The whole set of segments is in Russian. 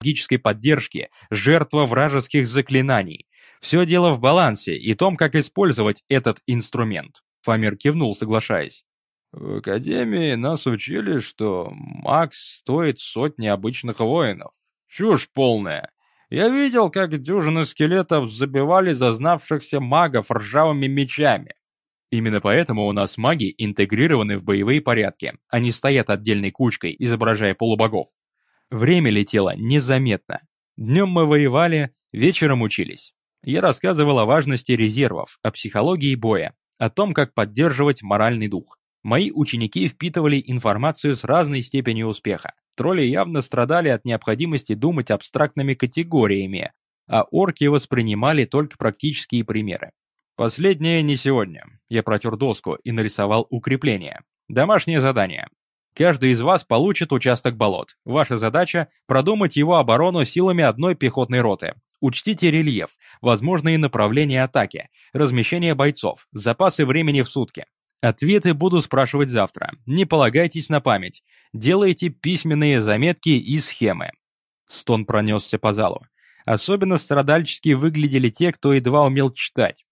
магической поддержки, жертва вражеских заклинаний. Все дело в балансе и том, как использовать этот инструмент. Фамир кивнул, соглашаясь. В Академии нас учили, что Макс стоит сотни обычных воинов. Чушь полная. Я видел, как дюжины скелетов забивали зазнавшихся магов ржавыми мечами. Именно поэтому у нас маги интегрированы в боевые порядки, они стоят отдельной кучкой, изображая полубогов. Время летело незаметно. Днем мы воевали, вечером учились. Я рассказывал о важности резервов, о психологии боя, о том, как поддерживать моральный дух. Мои ученики впитывали информацию с разной степенью успеха. Тролли явно страдали от необходимости думать абстрактными категориями, а орки воспринимали только практические примеры. Последнее не сегодня. Я протер доску и нарисовал укрепление. Домашнее задание. Каждый из вас получит участок болот. Ваша задача – продумать его оборону силами одной пехотной роты. Учтите рельеф, возможные направления атаки, размещение бойцов, запасы времени в сутки. Ответы буду спрашивать завтра. Не полагайтесь на память. Делайте письменные заметки и схемы. Стон пронесся по залу. Особенно страдальчески выглядели те, кто едва умел читать.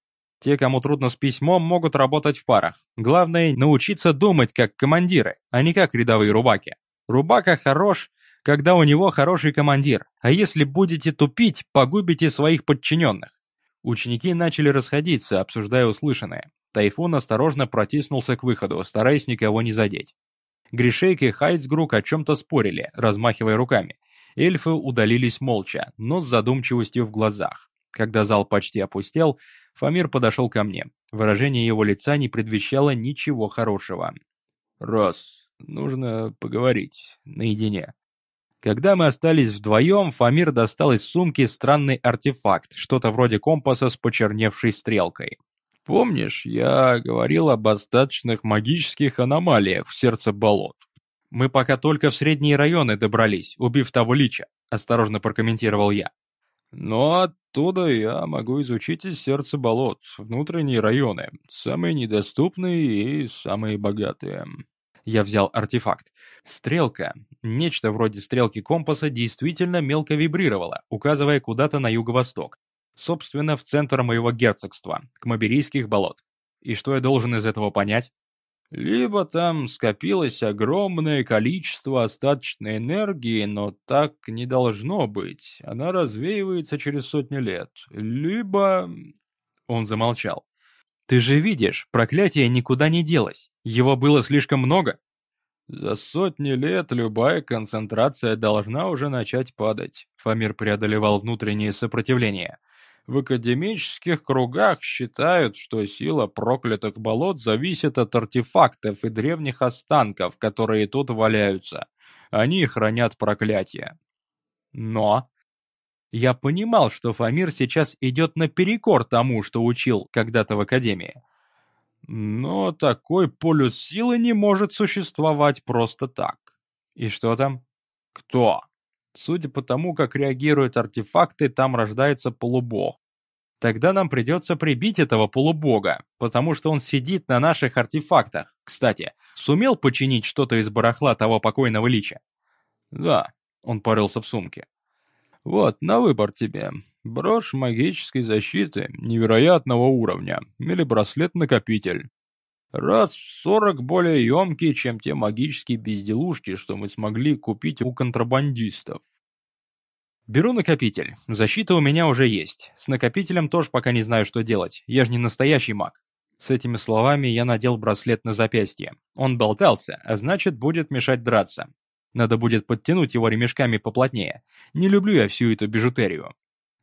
Те, кому трудно с письмом, могут работать в парах. Главное – научиться думать как командиры, а не как рядовые рубаки. Рубака хорош, когда у него хороший командир, а если будете тупить, погубите своих подчиненных. Ученики начали расходиться, обсуждая услышанное. Тайфун осторожно протиснулся к выходу, стараясь никого не задеть. Гришейк и Хайцгрук о чем-то спорили, размахивая руками. Эльфы удалились молча, но с задумчивостью в глазах. Когда зал почти опустел, Фамир подошел ко мне. Выражение его лица не предвещало ничего хорошего. «Рос, нужно поговорить наедине». Когда мы остались вдвоем, Фамир достал из сумки странный артефакт, что-то вроде компаса с почерневшей стрелкой. «Помнишь, я говорил об остаточных магических аномалиях в сердце болот?» «Мы пока только в средние районы добрались, убив того лича», — осторожно прокомментировал я. Но оттуда я могу изучить из сердца болот, внутренние районы, самые недоступные и самые богатые. Я взял артефакт. Стрелка, нечто вроде стрелки компаса, действительно мелко вибрировала, указывая куда-то на юго-восток. Собственно, в центр моего герцогства, к Маберийских болот. И что я должен из этого понять? Либо там скопилось огромное количество остаточной энергии, но так не должно быть, она развеивается через сотни лет. Либо... Он замолчал. «Ты же видишь, проклятие никуда не делось. Его было слишком много». «За сотни лет любая концентрация должна уже начать падать», — Фамир преодолевал внутреннее сопротивление. В академических кругах считают, что сила проклятых болот зависит от артефактов и древних останков, которые тут валяются. Они хранят проклятие. Но... Я понимал, что Фамир сейчас идет наперекор тому, что учил когда-то в Академии. Но такой полюс силы не может существовать просто так. И что там? Кто? Судя по тому, как реагируют артефакты, там рождается полубог. Тогда нам придется прибить этого полубога, потому что он сидит на наших артефактах. Кстати, сумел починить что-то из барахла того покойного лича? Да, он порылся в сумке. Вот, на выбор тебе. Брошь магической защиты невероятного уровня или браслет-накопитель. Раз в сорок более емкий, чем те магические безделушки, что мы смогли купить у контрабандистов. Беру накопитель. Защита у меня уже есть. С накопителем тоже пока не знаю, что делать. Я же не настоящий маг. С этими словами я надел браслет на запястье. Он болтался, а значит, будет мешать драться. Надо будет подтянуть его ремешками поплотнее. Не люблю я всю эту бижутерию.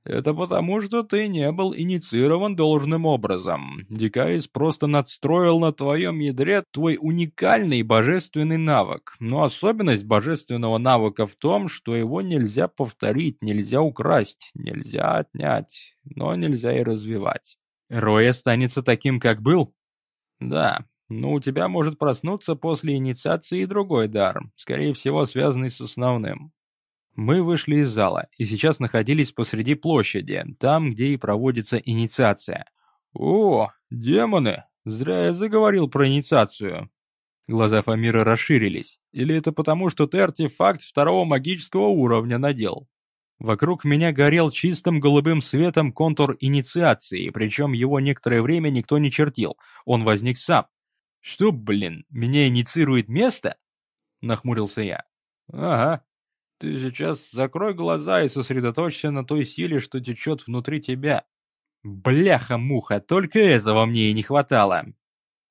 Это потому, что ты не был инициирован должным образом. Дикайс просто надстроил на твоем ядре твой уникальный божественный навык. Но особенность божественного навыка в том, что его нельзя повторить, нельзя украсть, нельзя отнять, но нельзя и развивать. Рой останется таким, как был? Да, но у тебя может проснуться после инициации и другой дар, скорее всего, связанный с основным. Мы вышли из зала и сейчас находились посреди площади, там, где и проводится инициация. «О, демоны! Зря я заговорил про инициацию!» Глаза Фамира расширились. Или это потому, что ты артефакт второго магического уровня надел? Вокруг меня горел чистым голубым светом контур инициации, причем его некоторое время никто не чертил, он возник сам. «Что, блин, меня инициирует место?» — нахмурился я. «Ага. Ты сейчас закрой глаза и сосредоточься на той силе, что течет внутри тебя. Бляха-муха, только этого мне и не хватало».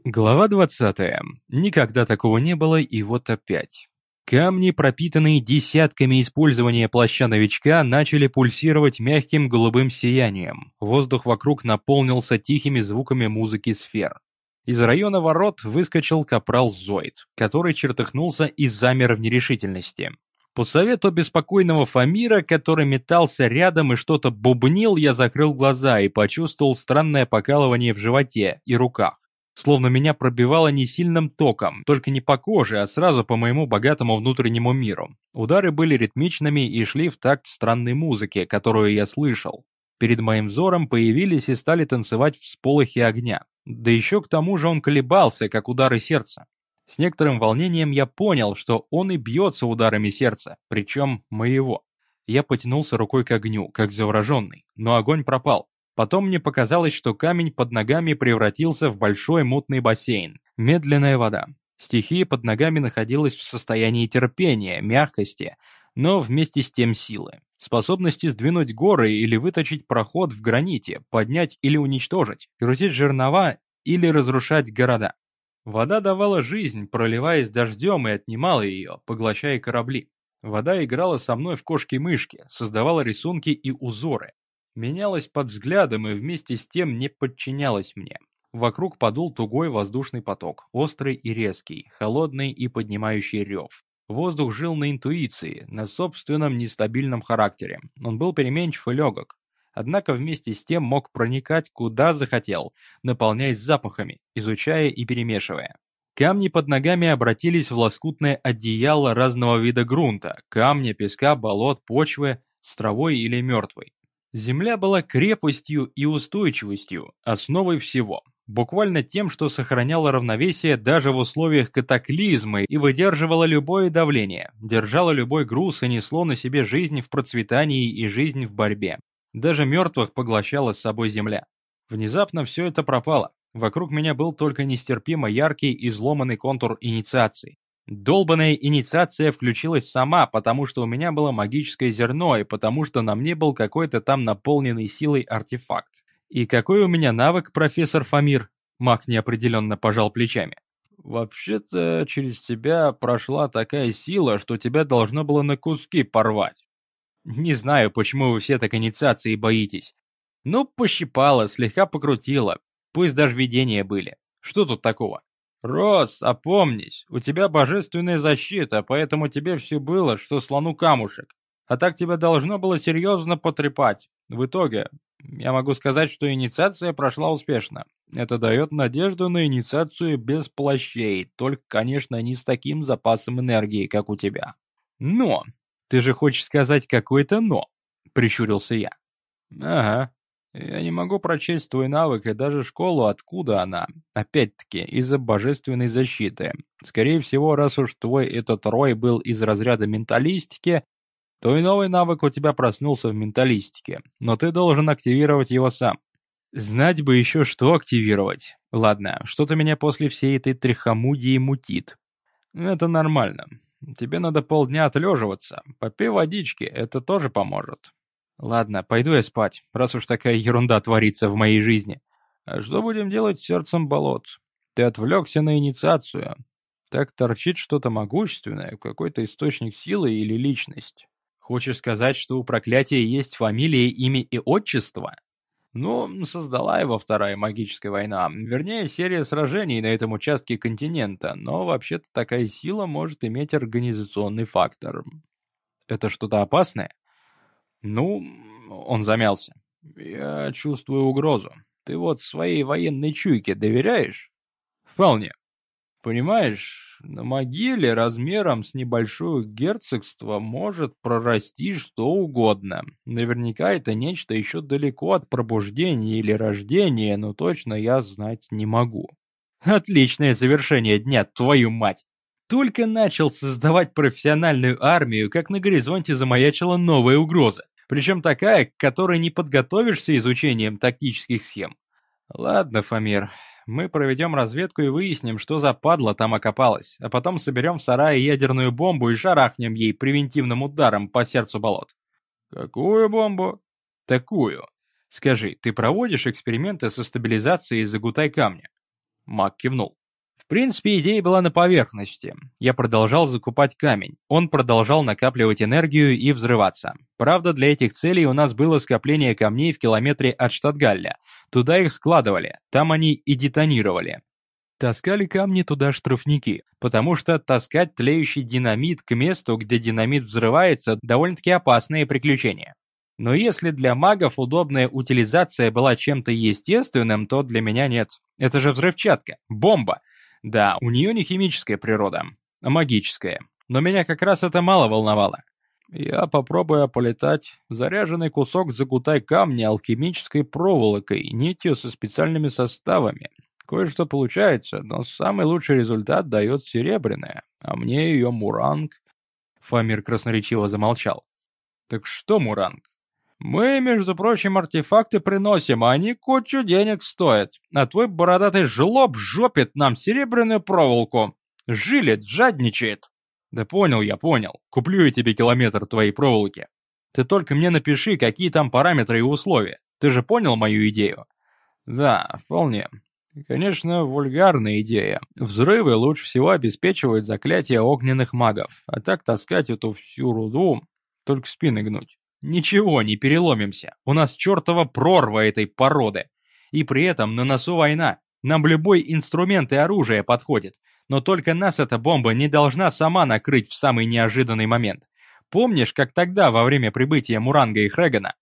Глава двадцатая. Никогда такого не было, и вот опять. Камни, пропитанные десятками использования плаща новичка, начали пульсировать мягким голубым сиянием. Воздух вокруг наполнился тихими звуками музыки сфер. Из района ворот выскочил капрал Зоид, который чертыхнулся и замер в нерешительности. По совету беспокойного Фамира, который метался рядом и что-то бубнил, я закрыл глаза и почувствовал странное покалывание в животе и руках. Словно меня пробивало не сильным током, только не по коже, а сразу по моему богатому внутреннему миру. Удары были ритмичными и шли в такт странной музыки, которую я слышал. Перед моим взором появились и стали танцевать всполохи огня. Да еще к тому же он колебался, как удары сердца. С некоторым волнением я понял, что он и бьется ударами сердца, причем моего. Я потянулся рукой к огню, как завороженный, но огонь пропал. Потом мне показалось, что камень под ногами превратился в большой мутный бассейн. Медленная вода. Стихия под ногами находилась в состоянии терпения, мягкости, но вместе с тем силы. Способности сдвинуть горы или выточить проход в граните, поднять или уничтожить, крутить жернова или разрушать города. Вода давала жизнь, проливаясь дождем и отнимала ее, поглощая корабли. Вода играла со мной в кошки-мышки, создавала рисунки и узоры менялась под взглядом и вместе с тем не подчинялась мне. Вокруг подул тугой воздушный поток, острый и резкий, холодный и поднимающий рев. Воздух жил на интуиции, на собственном нестабильном характере. Он был переменчив и легок. Однако вместе с тем мог проникать куда захотел, наполняясь запахами, изучая и перемешивая. Камни под ногами обратились в лоскутное одеяло разного вида грунта, камня, песка, болот, почвы, с травой или мертвой. Земля была крепостью и устойчивостью, основой всего. Буквально тем, что сохраняло равновесие даже в условиях катаклизма и выдерживало любое давление, держало любой груз и несло на себе жизнь в процветании и жизнь в борьбе. Даже мертвых поглощала с собой земля. Внезапно все это пропало. Вокруг меня был только нестерпимо яркий изломанный контур инициации. Долбанная инициация включилась сама, потому что у меня было магическое зерно и потому что на мне был какой-то там наполненный силой артефакт. И какой у меня навык, профессор Фамир? Маг неопределенно пожал плечами. Вообще-то через тебя прошла такая сила, что тебя должно было на куски порвать. Не знаю, почему вы все так инициации боитесь. Ну, пощипало, слегка покрутило. Пусть даже видения были. Что тут такого? «Рос, опомнись, у тебя божественная защита, поэтому тебе все было, что слону камушек. А так тебя должно было серьезно потрепать. В итоге, я могу сказать, что инициация прошла успешно. Это дает надежду на инициацию без плащей, только, конечно, не с таким запасом энергии, как у тебя. Но! Ты же хочешь сказать какое-то «но», — прищурился я. Ага, я не могу прочесть твой навык и даже школу, откуда она. Опять-таки, из-за божественной защиты. Скорее всего, раз уж твой этот рой был из разряда менталистики, то и новый навык у тебя проснулся в менталистике, но ты должен активировать его сам. Знать бы еще, что активировать. Ладно, что-то меня после всей этой трихомудии мутит. Это нормально. Тебе надо полдня отлеживаться. Попей водички, это тоже поможет. Ладно, пойду я спать, раз уж такая ерунда творится в моей жизни. А что будем делать с сердцем болот? Ты отвлекся на инициацию. Так торчит что-то могущественное, какой-то источник силы или личность. Хочешь сказать, что у проклятия есть фамилия, имя и отчество? Ну, создала его Вторая магическая война, вернее, серия сражений на этом участке континента, но вообще-то такая сила может иметь организационный фактор. Это что-то опасное? «Ну...» — он замялся. «Я чувствую угрозу. Ты вот своей военной чуйке доверяешь?» «Вполне. Понимаешь, на могиле размером с небольшое герцогство может прорасти что угодно. Наверняка это нечто еще далеко от пробуждения или рождения, но точно я знать не могу». «Отличное завершение дня, твою мать!» Только начал создавать профессиональную армию, как на горизонте замаячила новая угроза. Причем такая, к которой не подготовишься изучением тактических схем. Ладно, Фамир, мы проведем разведку и выясним, что за падла там окопалась, а потом соберем в сарае ядерную бомбу и шарахнем ей превентивным ударом по сердцу болот. Какую бомбу? Такую. Скажи, ты проводишь эксперименты со стабилизацией загутай камня? Мак кивнул. Принципе, идея была на поверхности. Я продолжал закупать камень. Он продолжал накапливать энергию и взрываться. Правда, для этих целей у нас было скопление камней в километре от Штатгалля. Туда их складывали, там они и детонировали. Таскали камни туда штрафники, потому что таскать тлеющий динамит к месту, где динамит взрывается, довольно-таки опасное приключение. Но если для магов удобная утилизация была чем-то естественным, то для меня нет. Это же взрывчатка, бомба. Да, у нее не химическая природа, а магическая. Но меня как раз это мало волновало. Я попробую полетать заряженный кусок загутай камня алхимической проволокой, нитью со специальными составами. Кое-что получается, но самый лучший результат дает серебряная, а мне ее муранг. Фамир красноречиво замолчал. Так что муранг? Мы, между прочим, артефакты приносим, а они кучу денег стоят. А твой бородатый жлоб жопит нам серебряную проволоку. Жилит, жадничает. Да понял я, понял. Куплю я тебе километр твоей проволоки. Ты только мне напиши, какие там параметры и условия. Ты же понял мою идею? Да, вполне. Конечно, вульгарная идея. Взрывы лучше всего обеспечивают заклятие огненных магов, а так таскать эту всю руду, только спины гнуть. Ничего, не переломимся. У нас чертова прорва этой породы. И при этом на носу война. Нам любой инструмент и оружие подходит. Но только нас эта бомба не должна сама накрыть в самый неожиданный момент. Помнишь, как тогда, во время прибытия Муранга и Хрегана?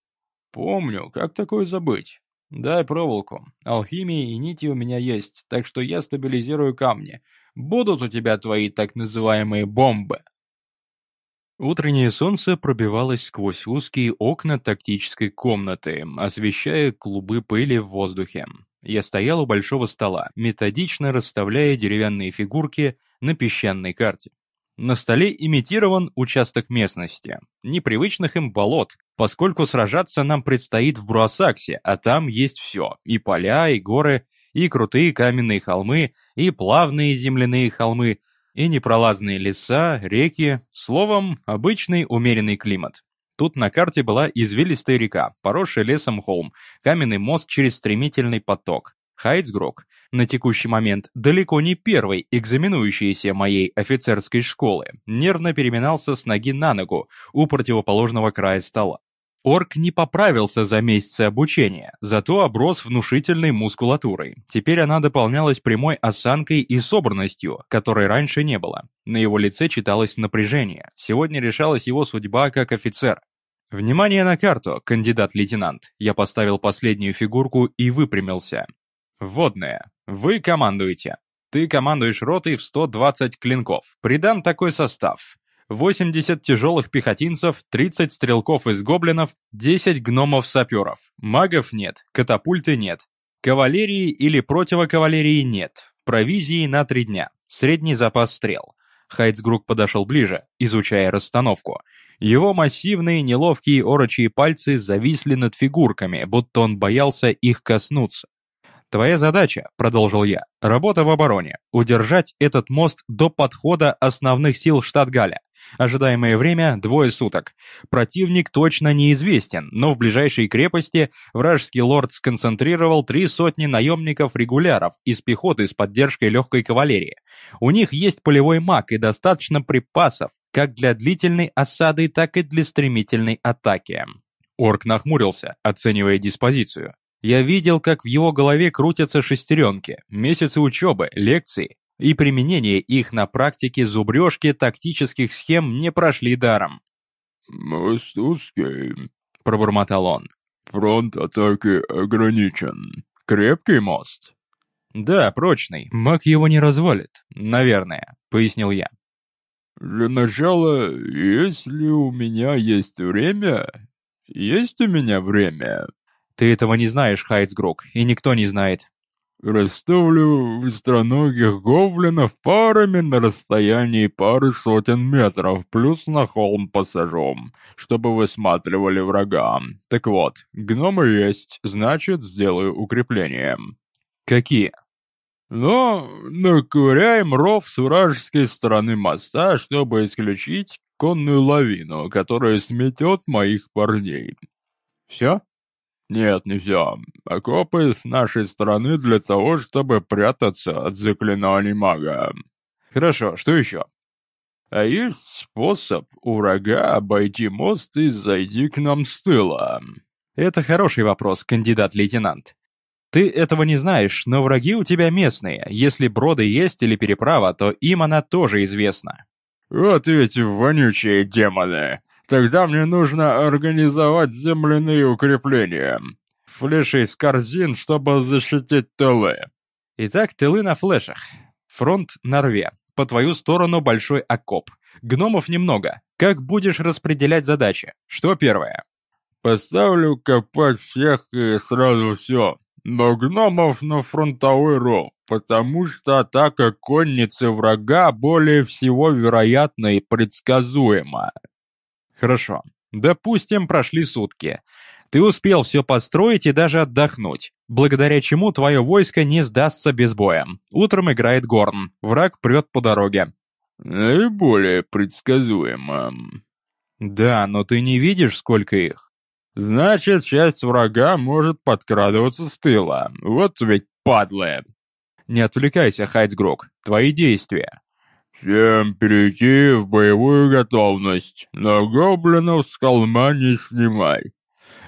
Помню, как такое забыть? Дай проволоку. Алхимии и нити у меня есть, так что я стабилизирую камни. Будут у тебя твои так называемые бомбы. Утреннее солнце пробивалось сквозь узкие окна тактической комнаты, освещая клубы пыли в воздухе. Я стоял у большого стола, методично расставляя деревянные фигурки на песчаной карте. На столе имитирован участок местности, непривычных им болот, поскольку сражаться нам предстоит в Бруасаксе, а там есть все, и поля, и горы, и крутые каменные холмы, и плавные земляные холмы, и непролазные леса, реки, словом, обычный умеренный климат. Тут на карте была извилистая река, поросшая лесом холм, каменный мост через стремительный поток. Хайцгрок, на текущий момент далеко не первый экзаменующийся моей офицерской школы, нервно переминался с ноги на ногу у противоположного края стола. Орк не поправился за месяцы обучения, зато оброс внушительной мускулатурой. Теперь она дополнялась прямой осанкой и собранностью, которой раньше не было. На его лице читалось напряжение. Сегодня решалась его судьба как офицер. «Внимание на карту, кандидат-лейтенант!» Я поставил последнюю фигурку и выпрямился. «Вводная. Вы командуете. Ты командуешь ротой в 120 клинков. Придан такой состав. 80 тяжелых пехотинцев, 30 стрелков из гоблинов, 10 гномов-саперов. Магов нет, катапульты нет. Кавалерии или противокавалерии нет. Провизии на три дня. Средний запас стрел. Хайцгрук подошел ближе, изучая расстановку. Его массивные, неловкие орочьи пальцы зависли над фигурками, будто он боялся их коснуться. «Твоя задача», — продолжил я, — «работа в обороне. Удержать этот мост до подхода основных сил Штатгаля. Ожидаемое время – двое суток. Противник точно неизвестен, но в ближайшей крепости вражеский лорд сконцентрировал три сотни наемников-регуляров из пехоты с поддержкой легкой кавалерии. У них есть полевой маг и достаточно припасов, как для длительной осады, так и для стремительной атаки. Орк нахмурился, оценивая диспозицию. Я видел, как в его голове крутятся шестеренки, месяцы учебы, лекции, и применение их на практике зубрежки тактических схем не прошли даром. «Мост узкий», — пробормотал он. «Фронт атаки ограничен. Крепкий мост?» «Да, прочный. Маг его не развалит. Наверное», — пояснил я. «Для начала, если у меня есть время...» «Есть у меня время?» «Ты этого не знаешь, Хайцгрук, и никто не знает». Расставлю быстроногих гоблинов парами на расстоянии пары сотен метров, плюс на холм посажу, чтобы высматривали врага. Так вот, гномы есть, значит, сделаю укрепления. Какие? Но наковыряем ров с вражеской стороны моста, чтобы исключить конную лавину, которая сметет моих парней. Все? «Нет, не все. Окопы с нашей стороны для того, чтобы прятаться от заклинаний мага». «Хорошо, что еще?» «А есть способ у врага обойти мост и зайти к нам с тыла». «Это хороший вопрос, кандидат-лейтенант. Ты этого не знаешь, но враги у тебя местные. Если броды есть или переправа, то им она тоже известна». «Вот ведь вонючие демоны. Тогда мне нужно организовать земляные укрепления. Флеши из корзин, чтобы защитить тылы. Итак, тылы на флешах. Фронт на рве. По твою сторону большой окоп. Гномов немного. Как будешь распределять задачи? Что первое? Поставлю копать всех и сразу все. Но гномов на фронтовой ров, потому что атака конницы врага более всего вероятна и предсказуема. Хорошо. Допустим, прошли сутки. Ты успел все построить и даже отдохнуть, благодаря чему твое войско не сдастся без боя. Утром играет горн, враг прет по дороге. Наиболее предсказуемо. Да, но ты не видишь, сколько их. Значит, часть врага может подкрадываться с тыла. Вот ведь падлы. Не отвлекайся, Хайцгрок. Твои действия. «Всем перейти в боевую готовность, но гоблинов с холма не снимай,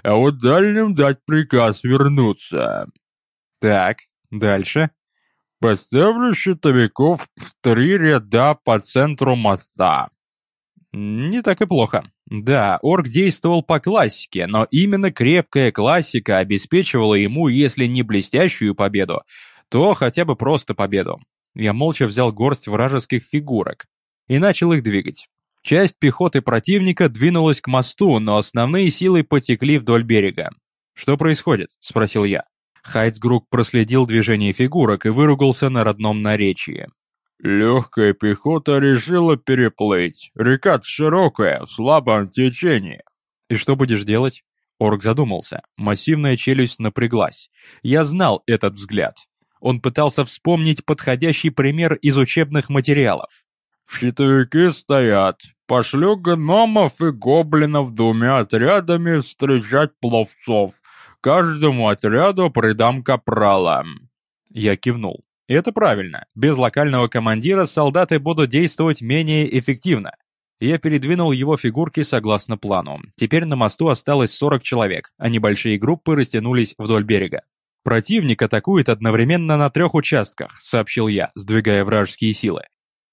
а вот дальним дать приказ вернуться». «Так, дальше?» «Поставлю щитовиков в три ряда по центру моста». «Не так и плохо. Да, орк действовал по классике, но именно крепкая классика обеспечивала ему, если не блестящую победу, то хотя бы просто победу. Я молча взял горсть вражеских фигурок и начал их двигать. Часть пехоты противника двинулась к мосту, но основные силы потекли вдоль берега. «Что происходит?» – спросил я. Хайцгрук проследил движение фигурок и выругался на родном наречии. «Легкая пехота решила переплыть. Река широкая, в слабом течении». «И что будешь делать?» Орк задумался. Массивная челюсть напряглась. Я знал этот взгляд. Он пытался вспомнить подходящий пример из учебных материалов. «Щитовики стоят. Пошлю гномов и гоблинов двумя отрядами встречать пловцов. Каждому отряду придам капрала». Я кивнул. Это правильно. Без локального командира солдаты будут действовать менее эффективно. Я передвинул его фигурки согласно плану. Теперь на мосту осталось 40 человек, а небольшие группы растянулись вдоль берега. «Противник атакует одновременно на трех участках», — сообщил я, сдвигая вражеские силы.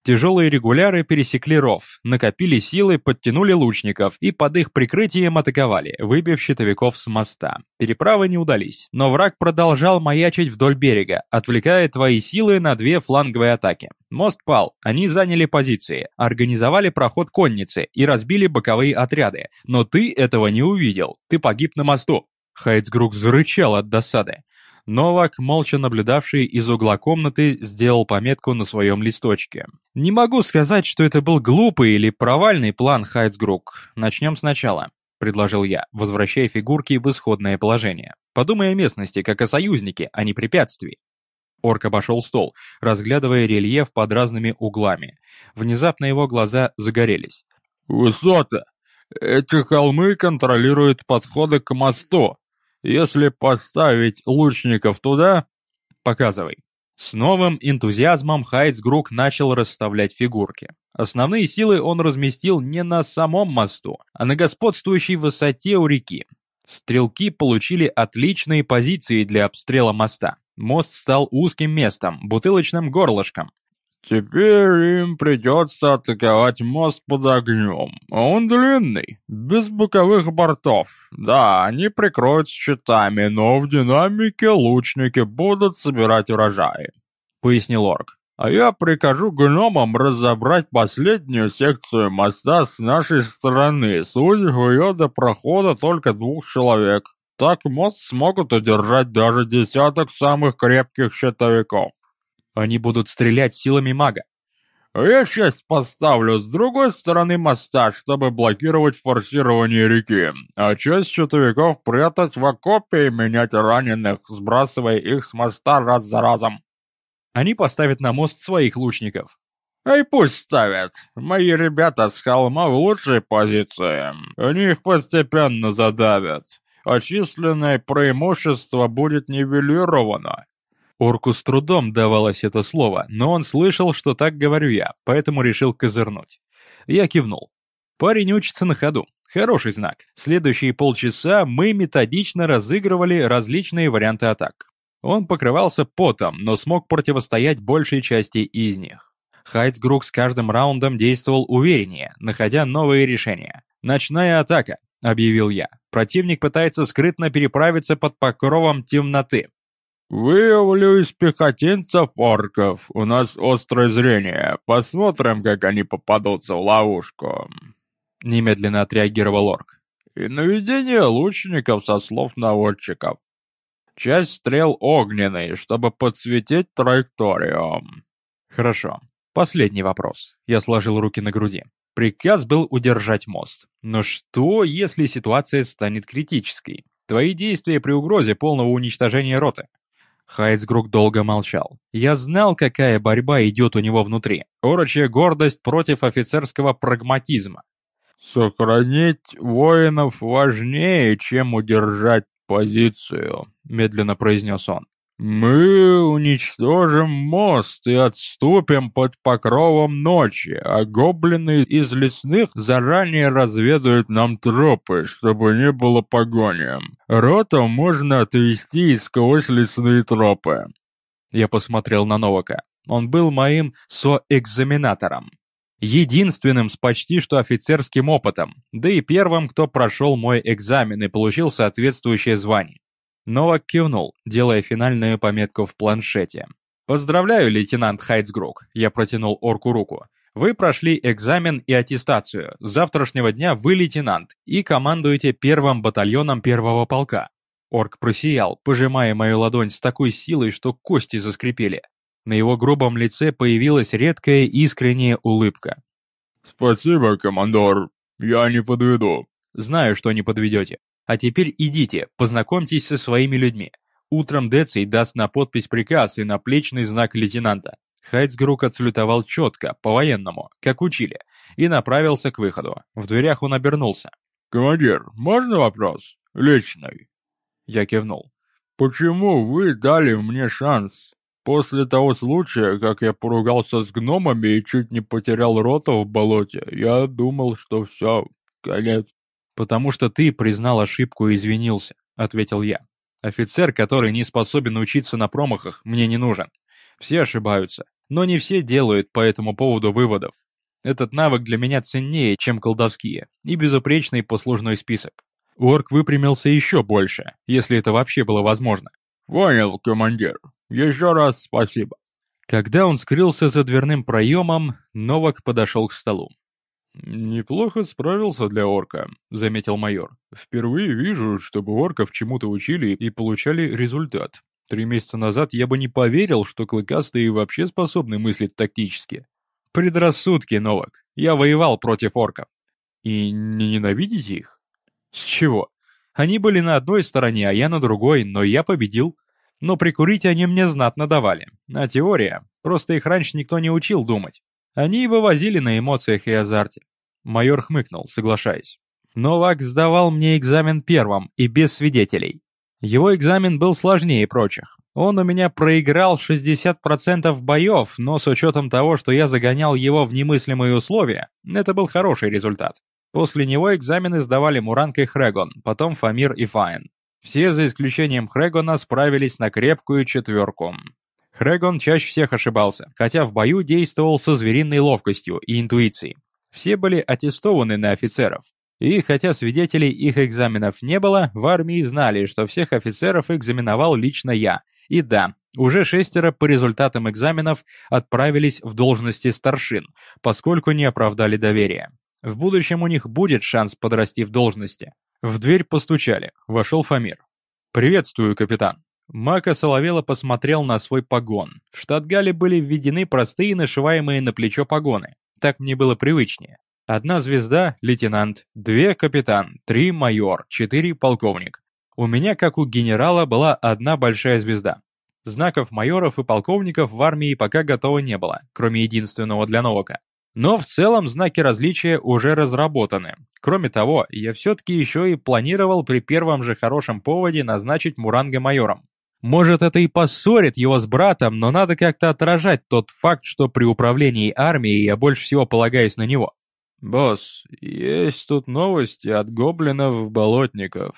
Тяжелые регуляры пересекли ров, накопили силы, подтянули лучников и под их прикрытием атаковали, выбив щитовиков с моста. Переправы не удались, но враг продолжал маячить вдоль берега, отвлекая твои силы на две фланговые атаки. Мост пал, они заняли позиции, организовали проход конницы и разбили боковые отряды, но ты этого не увидел, ты погиб на мосту. Хайцгрук зарычал от досады. Новак, молча наблюдавший из угла комнаты, сделал пометку на своем листочке. «Не могу сказать, что это был глупый или провальный план Хайцгрук. Начнем сначала», — предложил я, возвращая фигурки в исходное положение. «Подумай о местности, как о союзнике, а не препятствии». Орк обошел стол, разглядывая рельеф под разными углами. Внезапно его глаза загорелись. «Высота! Эти холмы контролируют подходы к мосту. Если поставить лучников туда... Показывай. С новым энтузиазмом Хайцгрук начал расставлять фигурки. Основные силы он разместил не на самом мосту, а на господствующей высоте у реки. Стрелки получили отличные позиции для обстрела моста. Мост стал узким местом, бутылочным горлышком, Теперь им придется атаковать мост под огнем. Он длинный, без боковых бортов. Да, они прикроют щитами, но в динамике лучники будут собирать урожаи», — пояснил Орк. «А я прикажу гномам разобрать последнюю секцию моста с нашей стороны, сузив ее до прохода только двух человек. Так мост смогут удержать даже десяток самых крепких щитовиков. Они будут стрелять силами мага. Я сейчас поставлю с другой стороны моста, чтобы блокировать форсирование реки, а часть щитовиков прятать в окопе и менять раненых, сбрасывая их с моста раз за разом. Они поставят на мост своих лучников. Ай пусть ставят. Мои ребята с холма в лучшей позиции. Они их постепенно задавят. А численное преимущество будет нивелировано. Орку с трудом давалось это слово, но он слышал, что так говорю я, поэтому решил козырнуть. Я кивнул. Парень учится на ходу. Хороший знак. Следующие полчаса мы методично разыгрывали различные варианты атак. Он покрывался потом, но смог противостоять большей части из них. Хайцгрук с каждым раундом действовал увереннее, находя новые решения. «Ночная атака», — объявил я. Противник пытается скрытно переправиться под покровом темноты. «Выявлю из пехотинцев орков. У нас острое зрение. Посмотрим, как они попадутся в ловушку». Немедленно отреагировал орк. «И наведение лучников со слов наводчиков. Часть стрел огненной, чтобы подсветить траекторию». «Хорошо. Последний вопрос». Я сложил руки на груди. Приказ был удержать мост. Но что, если ситуация станет критической? Твои действия при угрозе полного уничтожения роты. Хайцгрук долго молчал. Я знал, какая борьба идет у него внутри. Орочья гордость против офицерского прагматизма. «Сохранить воинов важнее, чем удержать позицию», — медленно произнес он. «Мы уничтожим мост и отступим под покровом ночи, а гоблины из лесных заранее разведают нам тропы, чтобы не было погони. Рота можно отвести сквозь лесные тропы». Я посмотрел на Новака. Он был моим соэкзаменатором. Единственным с почти что офицерским опытом, да и первым, кто прошел мой экзамен и получил соответствующее звание. Новак кивнул, делая финальную пометку в планшете. «Поздравляю, лейтенант Хайцгрук», — я протянул орку руку. «Вы прошли экзамен и аттестацию. С завтрашнего дня вы лейтенант и командуете первым батальоном первого полка». Орк просиял, пожимая мою ладонь с такой силой, что кости заскрипели. На его грубом лице появилась редкая искренняя улыбка. «Спасибо, командор. Я не подведу». «Знаю, что не подведете. А теперь идите, познакомьтесь со своими людьми. Утром Деций даст на подпись приказ и наплечный знак лейтенанта. Хайцгрук отсалютовал четко, по-военному, как учили, и направился к выходу. В дверях он обернулся. «Командир, можно вопрос? Личный?» Я кивнул. «Почему вы дали мне шанс? После того случая, как я поругался с гномами и чуть не потерял рота в болоте, я думал, что все, конец. «Потому что ты признал ошибку и извинился», — ответил я. «Офицер, который не способен учиться на промахах, мне не нужен. Все ошибаются, но не все делают по этому поводу выводов. Этот навык для меня ценнее, чем колдовские, и безупречный послужной список». Орк выпрямился еще больше, если это вообще было возможно. «Понял, командир. Еще раз спасибо». Когда он скрылся за дверным проемом, Новак подошел к столу. «Неплохо справился для орка», — заметил майор. «Впервые вижу, чтобы орков чему-то учили и получали результат. Три месяца назад я бы не поверил, что клыкастые вообще способны мыслить тактически». «Предрассудки, Новак. Я воевал против орков». «И не ненавидите их?» «С чего? Они были на одной стороне, а я на другой, но я победил. Но прикурить они мне знатно давали. А теория? Просто их раньше никто не учил думать. Они вывозили на эмоциях и азарте. Майор хмыкнул, соглашаясь. Новак сдавал мне экзамен первым и без свидетелей. Его экзамен был сложнее прочих. Он у меня проиграл 60% боев, но с учетом того, что я загонял его в немыслимые условия, это был хороший результат. После него экзамены сдавали Муранг и Хрегон, потом Фамир и Файн. Все, за исключением Хрегона, справились на крепкую четверку. Хрегон чаще всех ошибался, хотя в бою действовал со звериной ловкостью и интуицией. Все были аттестованы на офицеров. И хотя свидетелей их экзаменов не было, в армии знали, что всех офицеров экзаменовал лично я. И да, уже шестеро по результатам экзаменов отправились в должности старшин, поскольку не оправдали доверия. В будущем у них будет шанс подрасти в должности. В дверь постучали. Вошел Фамир. «Приветствую, капитан». Мака Соловела посмотрел на свой погон. В штатгале были введены простые нашиваемые на плечо погоны. Так мне было привычнее. Одна звезда — лейтенант, две — капитан, три — майор, четыре — полковник. У меня, как у генерала, была одна большая звезда. Знаков майоров и полковников в армии пока готово не было, кроме единственного для Новака. Но в целом знаки различия уже разработаны. Кроме того, я все-таки еще и планировал при первом же хорошем поводе назначить Муранга майором. Может, это и поссорит его с братом, но надо как-то отражать тот факт, что при управлении армией я больше всего полагаюсь на него. «Босс, есть тут новости от гоблинов-болотников».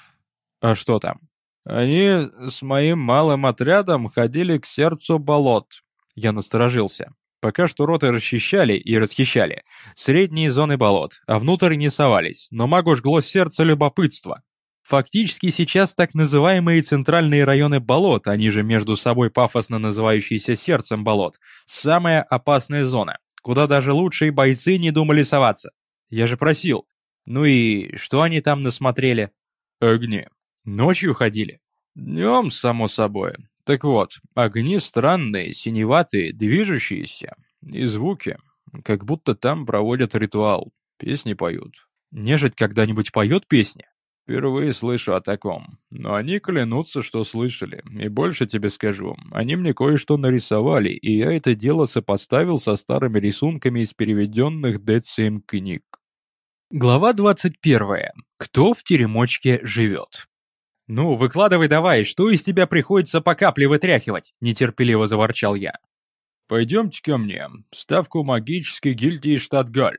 «А что там?» «Они с моим малым отрядом ходили к сердцу болот». Я насторожился. Пока что роты расчищали и расхищали средние зоны болот, а внутрь не совались, но магу жгло сердце любопытства. Фактически сейчас так называемые центральные районы болот, они же между собой пафосно называющиеся сердцем болот, самая опасная зона, куда даже лучшие бойцы не думали соваться. Я же просил. Ну и что они там насмотрели? Огни. Ночью ходили? Днем, само собой. Так вот, огни странные, синеватые, движущиеся. И звуки. Как будто там проводят ритуал. Песни поют. Нежить когда-нибудь поет песни? Впервые слышу о таком. Но они клянутся, что слышали. И больше тебе скажу. Они мне кое-что нарисовали, и я это дело сопоставил со старыми рисунками из переведенных Децим книг. Глава 21. Кто в теремочке живет? «Ну, выкладывай давай, что из тебя приходится по капле вытряхивать?» – нетерпеливо заворчал я. «Пойдемте ко мне. Ставку магической гильдии штат Галь.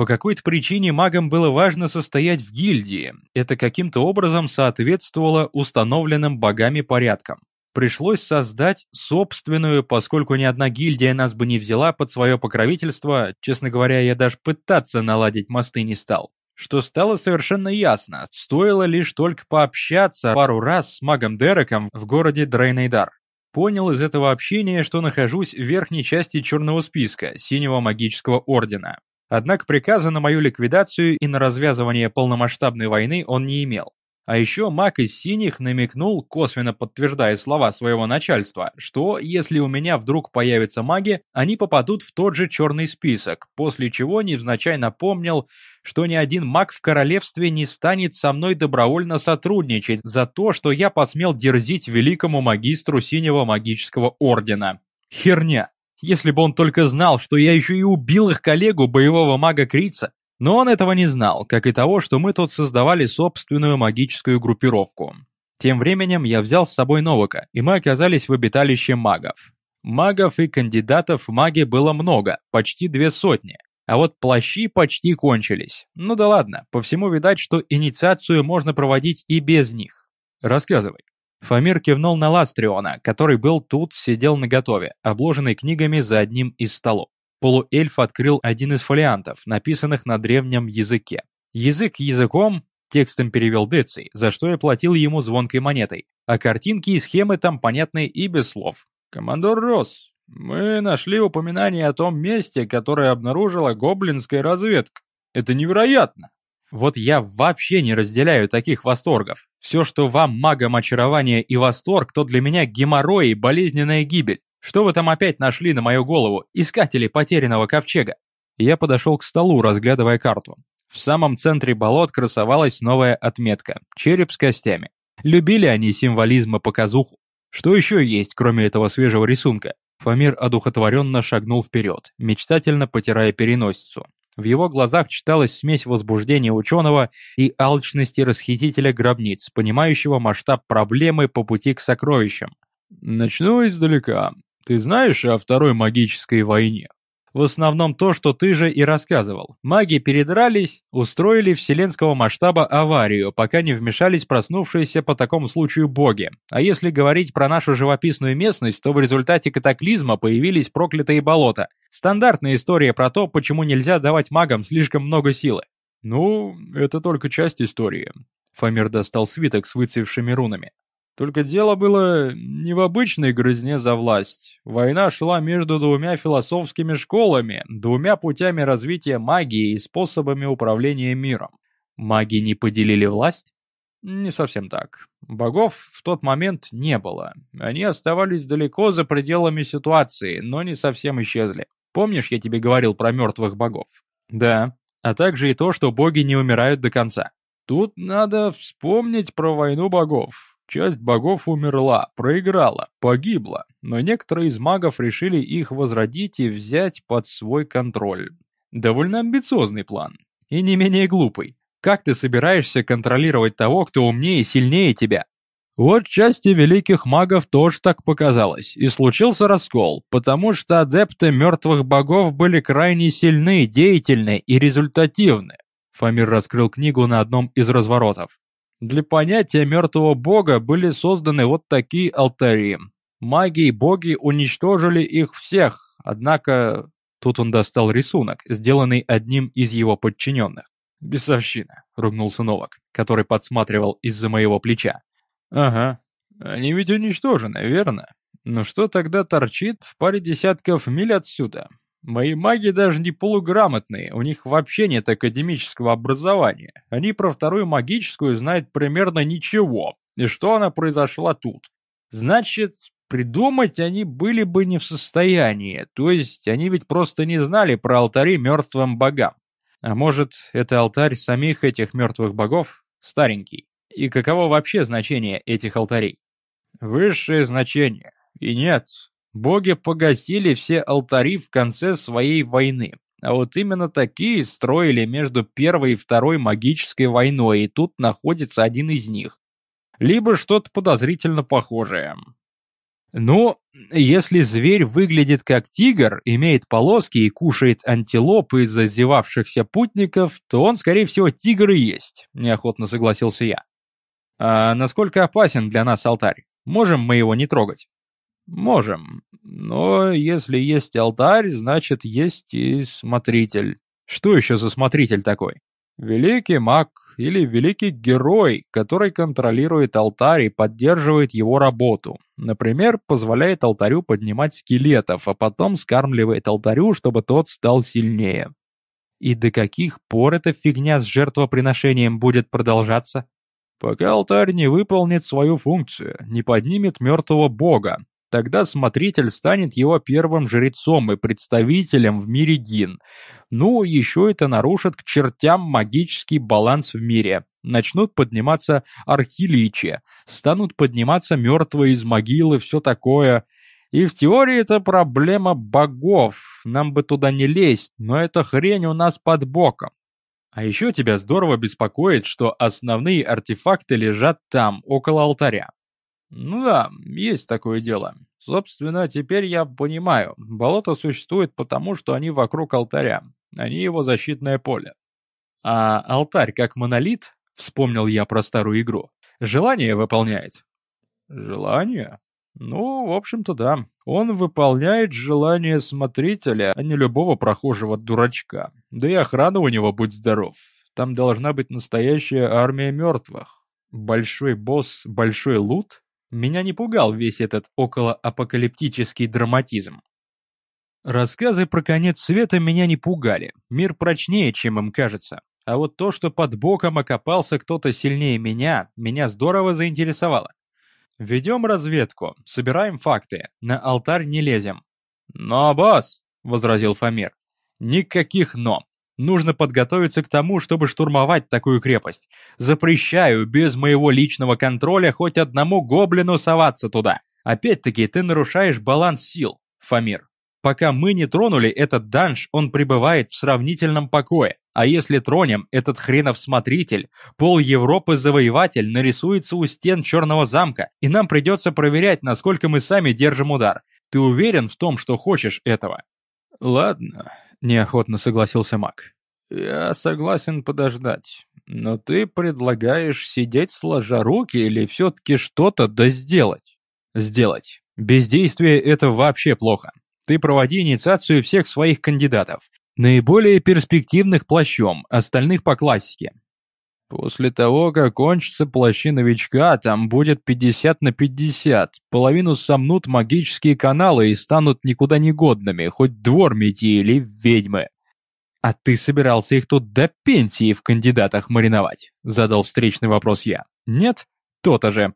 По какой-то причине магам было важно состоять в гильдии. Это каким-то образом соответствовало установленным богами порядкам. Пришлось создать собственную, поскольку ни одна гильдия нас бы не взяла под свое покровительство, честно говоря, я даже пытаться наладить мосты не стал. Что стало совершенно ясно, стоило лишь только пообщаться пару раз с магом Дереком в городе Дрейнейдар. Понял из этого общения, что нахожусь в верхней части черного списка Синего магического ордена. Однако приказа на мою ликвидацию и на развязывание полномасштабной войны он не имел. А еще маг из синих намекнул, косвенно подтверждая слова своего начальства, что если у меня вдруг появятся маги, они попадут в тот же черный список, после чего невзначай напомнил, что ни один маг в королевстве не станет со мной добровольно сотрудничать за то, что я посмел дерзить великому магистру синего магического ордена. Херня. Если бы он только знал, что я еще и убил их коллегу, боевого мага Крица. Но он этого не знал, как и того, что мы тут создавали собственную магическую группировку. Тем временем я взял с собой Новака, и мы оказались в обиталище магов. Магов и кандидатов в маги было много, почти две сотни. А вот плащи почти кончились. Ну да ладно, по всему видать, что инициацию можно проводить и без них. Рассказывай. Фамир кивнул на Ластриона, который был тут, сидел наготове, обложенный книгами за одним из столов. Полуэльф открыл один из фолиантов, написанных на древнем языке. Язык языком, текстом перевел Деций, за что я платил ему звонкой монетой, а картинки и схемы там понятны и без слов. «Командор Росс, мы нашли упоминание о том месте, которое обнаружила гоблинская разведка. Это невероятно!» Вот я вообще не разделяю таких восторгов. Все, что вам магам очарование и восторг, то для меня геморрой и болезненная гибель. Что вы там опять нашли на мою голову, искатели потерянного ковчега? Я подошел к столу, разглядывая карту. В самом центре болот красовалась новая отметка – череп с костями. Любили они символизм и показуху. Что еще есть, кроме этого свежего рисунка? Фамир одухотворенно шагнул вперед, мечтательно потирая переносицу. В его глазах читалась смесь возбуждения ученого и алчности расхитителя гробниц, понимающего масштаб проблемы по пути к сокровищам. «Начну издалека. Ты знаешь о Второй магической войне?» В основном то, что ты же и рассказывал. Маги передрались, устроили вселенского масштаба аварию, пока не вмешались проснувшиеся по такому случаю боги. А если говорить про нашу живописную местность, то в результате катаклизма появились проклятые болота. Стандартная история про то, почему нельзя давать магам слишком много силы. Ну, это только часть истории. Фомер достал свиток с выцвевшими рунами. Только дело было не в обычной грызне за власть. Война шла между двумя философскими школами, двумя путями развития магии и способами управления миром. Маги не поделили власть? Не совсем так. Богов в тот момент не было. Они оставались далеко за пределами ситуации, но не совсем исчезли. Помнишь, я тебе говорил про мертвых богов? Да. А также и то, что боги не умирают до конца. Тут надо вспомнить про войну богов. Часть богов умерла, проиграла, погибла, но некоторые из магов решили их возродить и взять под свой контроль. Довольно амбициозный план. И не менее глупый. Как ты собираешься контролировать того, кто умнее и сильнее тебя? Вот части великих магов тоже так показалось, и случился раскол, потому что адепты мертвых богов были крайне сильны, деятельны и результативны. Фамир раскрыл книгу на одном из разворотов. Для понятия мертвого бога были созданы вот такие алтари. Маги и боги уничтожили их всех, однако... Тут он достал рисунок, сделанный одним из его подчиненных. «Бесовщина», — ругнулся Новак, который подсматривал из-за моего плеча. «Ага, они ведь уничтожены, верно? Но что тогда торчит в паре десятков миль отсюда? Мои маги даже не полуграмотные, у них вообще нет академического образования. Они про вторую магическую знают примерно ничего. И что она произошла тут? Значит, придумать они были бы не в состоянии, то есть они ведь просто не знали про алтари мертвым богам. А может, это алтарь самих этих мертвых богов? Старенький. И каково вообще значение этих алтарей? Высшее значение. И нет, боги погасили все алтари в конце своей войны. А вот именно такие строили между первой и второй магической войной, и тут находится один из них. Либо что-то подозрительно похожее. Ну, если зверь выглядит как тигр, имеет полоски и кушает антилоп из зазевавшихся путников, то он, скорее всего, тигр и есть, неохотно согласился я. А насколько опасен для нас алтарь? Можем мы его не трогать? Можем. Но если есть алтарь, значит есть и смотритель. Что еще за смотритель такой? Великий маг или великий герой, который контролирует алтарь и поддерживает его работу. Например, позволяет алтарю поднимать скелетов, а потом скармливает алтарю, чтобы тот стал сильнее. И до каких пор эта фигня с жертвоприношением будет продолжаться? Пока алтарь не выполнит свою функцию, не поднимет мертвого бога, Тогда смотритель станет его первым жрецом и представителем в мире Гин. Ну, еще это нарушит к чертям магический баланс в мире. Начнут подниматься архиличи, станут подниматься мертвые из могилы, все такое. И в теории это проблема богов, нам бы туда не лезть, но эта хрень у нас под боком. А еще тебя здорово беспокоит, что основные артефакты лежат там, около алтаря. Ну да, есть такое дело. Собственно, теперь я понимаю, болото существует потому, что они вокруг алтаря. Они его защитное поле. А алтарь как монолит, вспомнил я про старую игру, желание выполняет. Желание? Ну, в общем-то, да. Он выполняет желание смотрителя, а не любого прохожего дурачка. Да и охрана у него, будь здоров. Там должна быть настоящая армия мертвых. Большой босс, большой лут? Меня не пугал весь этот околоапокалиптический драматизм. Рассказы про конец света меня не пугали, мир прочнее, чем им кажется. А вот то, что под боком окопался кто-то сильнее меня, меня здорово заинтересовало. Ведем разведку, собираем факты, на алтарь не лезем. «Но, босс!» — возразил Фомир. «Никаких «но». Нужно подготовиться к тому, чтобы штурмовать такую крепость. Запрещаю без моего личного контроля хоть одному гоблину соваться туда. Опять-таки, ты нарушаешь баланс сил, Фамир. Пока мы не тронули этот данж, он пребывает в сравнительном покое. А если тронем, этот хренов смотритель, пол Европы завоеватель нарисуется у стен Черного замка, и нам придется проверять, насколько мы сами держим удар. Ты уверен в том, что хочешь этого? Ладно, — неохотно согласился маг. «Я согласен подождать. Но ты предлагаешь сидеть сложа руки или все-таки что-то да сделать?» «Сделать. Бездействие — это вообще плохо. Ты проводи инициацию всех своих кандидатов. Наиболее перспективных плащом, остальных по классике. После того, как кончится плащи новичка, там будет 50 на 50. Половину сомнут магические каналы и станут никуда не годными, хоть двор мети или ведьмы. А ты собирался их тут до пенсии в кандидатах мариновать? Задал встречный вопрос я. Нет? То-то же.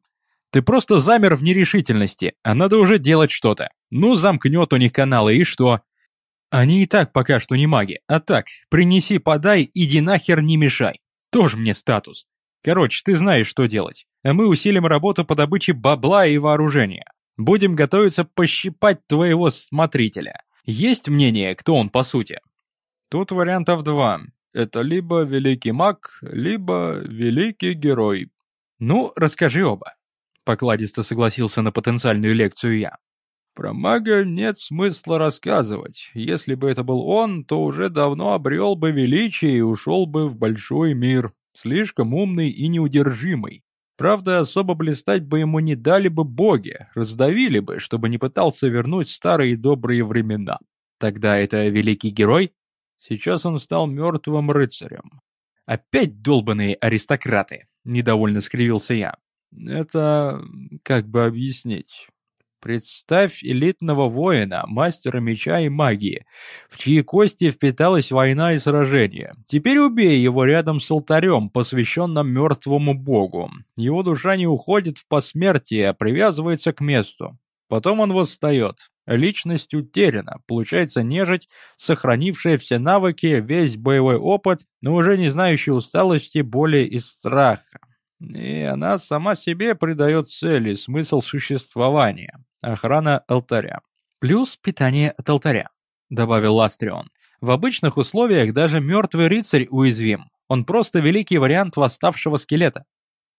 Ты просто замер в нерешительности, а надо уже делать что-то. Ну, замкнет у них каналы, и что? Они и так пока что не маги, а так, принеси, подай, иди нахер, не мешай. Тоже мне статус. Короче, ты знаешь, что делать. А мы усилим работу по добыче бабла и вооружения. Будем готовиться пощипать твоего смотрителя. Есть мнение, кто он по сути? Тут вариантов два. Это либо великий маг, либо великий герой. Ну, расскажи оба. Покладисто согласился на потенциальную лекцию я. Про мага нет смысла рассказывать. Если бы это был он, то уже давно обрел бы величие и ушел бы в большой мир. Слишком умный и неудержимый. Правда, особо блистать бы ему не дали бы боги, раздавили бы, чтобы не пытался вернуть старые добрые времена. Тогда это великий герой? Сейчас он стал мертвым рыцарем. Опять долбанные аристократы, недовольно скривился я. Это как бы объяснить. Представь элитного воина, мастера меча и магии, в чьи кости впиталась война и сражение. Теперь убей его рядом с алтарем, посвященным мертвому богу. Его душа не уходит в посмертие, а привязывается к месту. Потом он восстает. Личность утеряна, получается нежить, сохранившая все навыки, весь боевой опыт, но уже не знающая усталости, боли и страха. И она сама себе придает цели, смысл существования. Охрана алтаря. Плюс питание от алтаря, добавил Ластрион. В обычных условиях даже мертвый рыцарь уязвим. Он просто великий вариант восставшего скелета.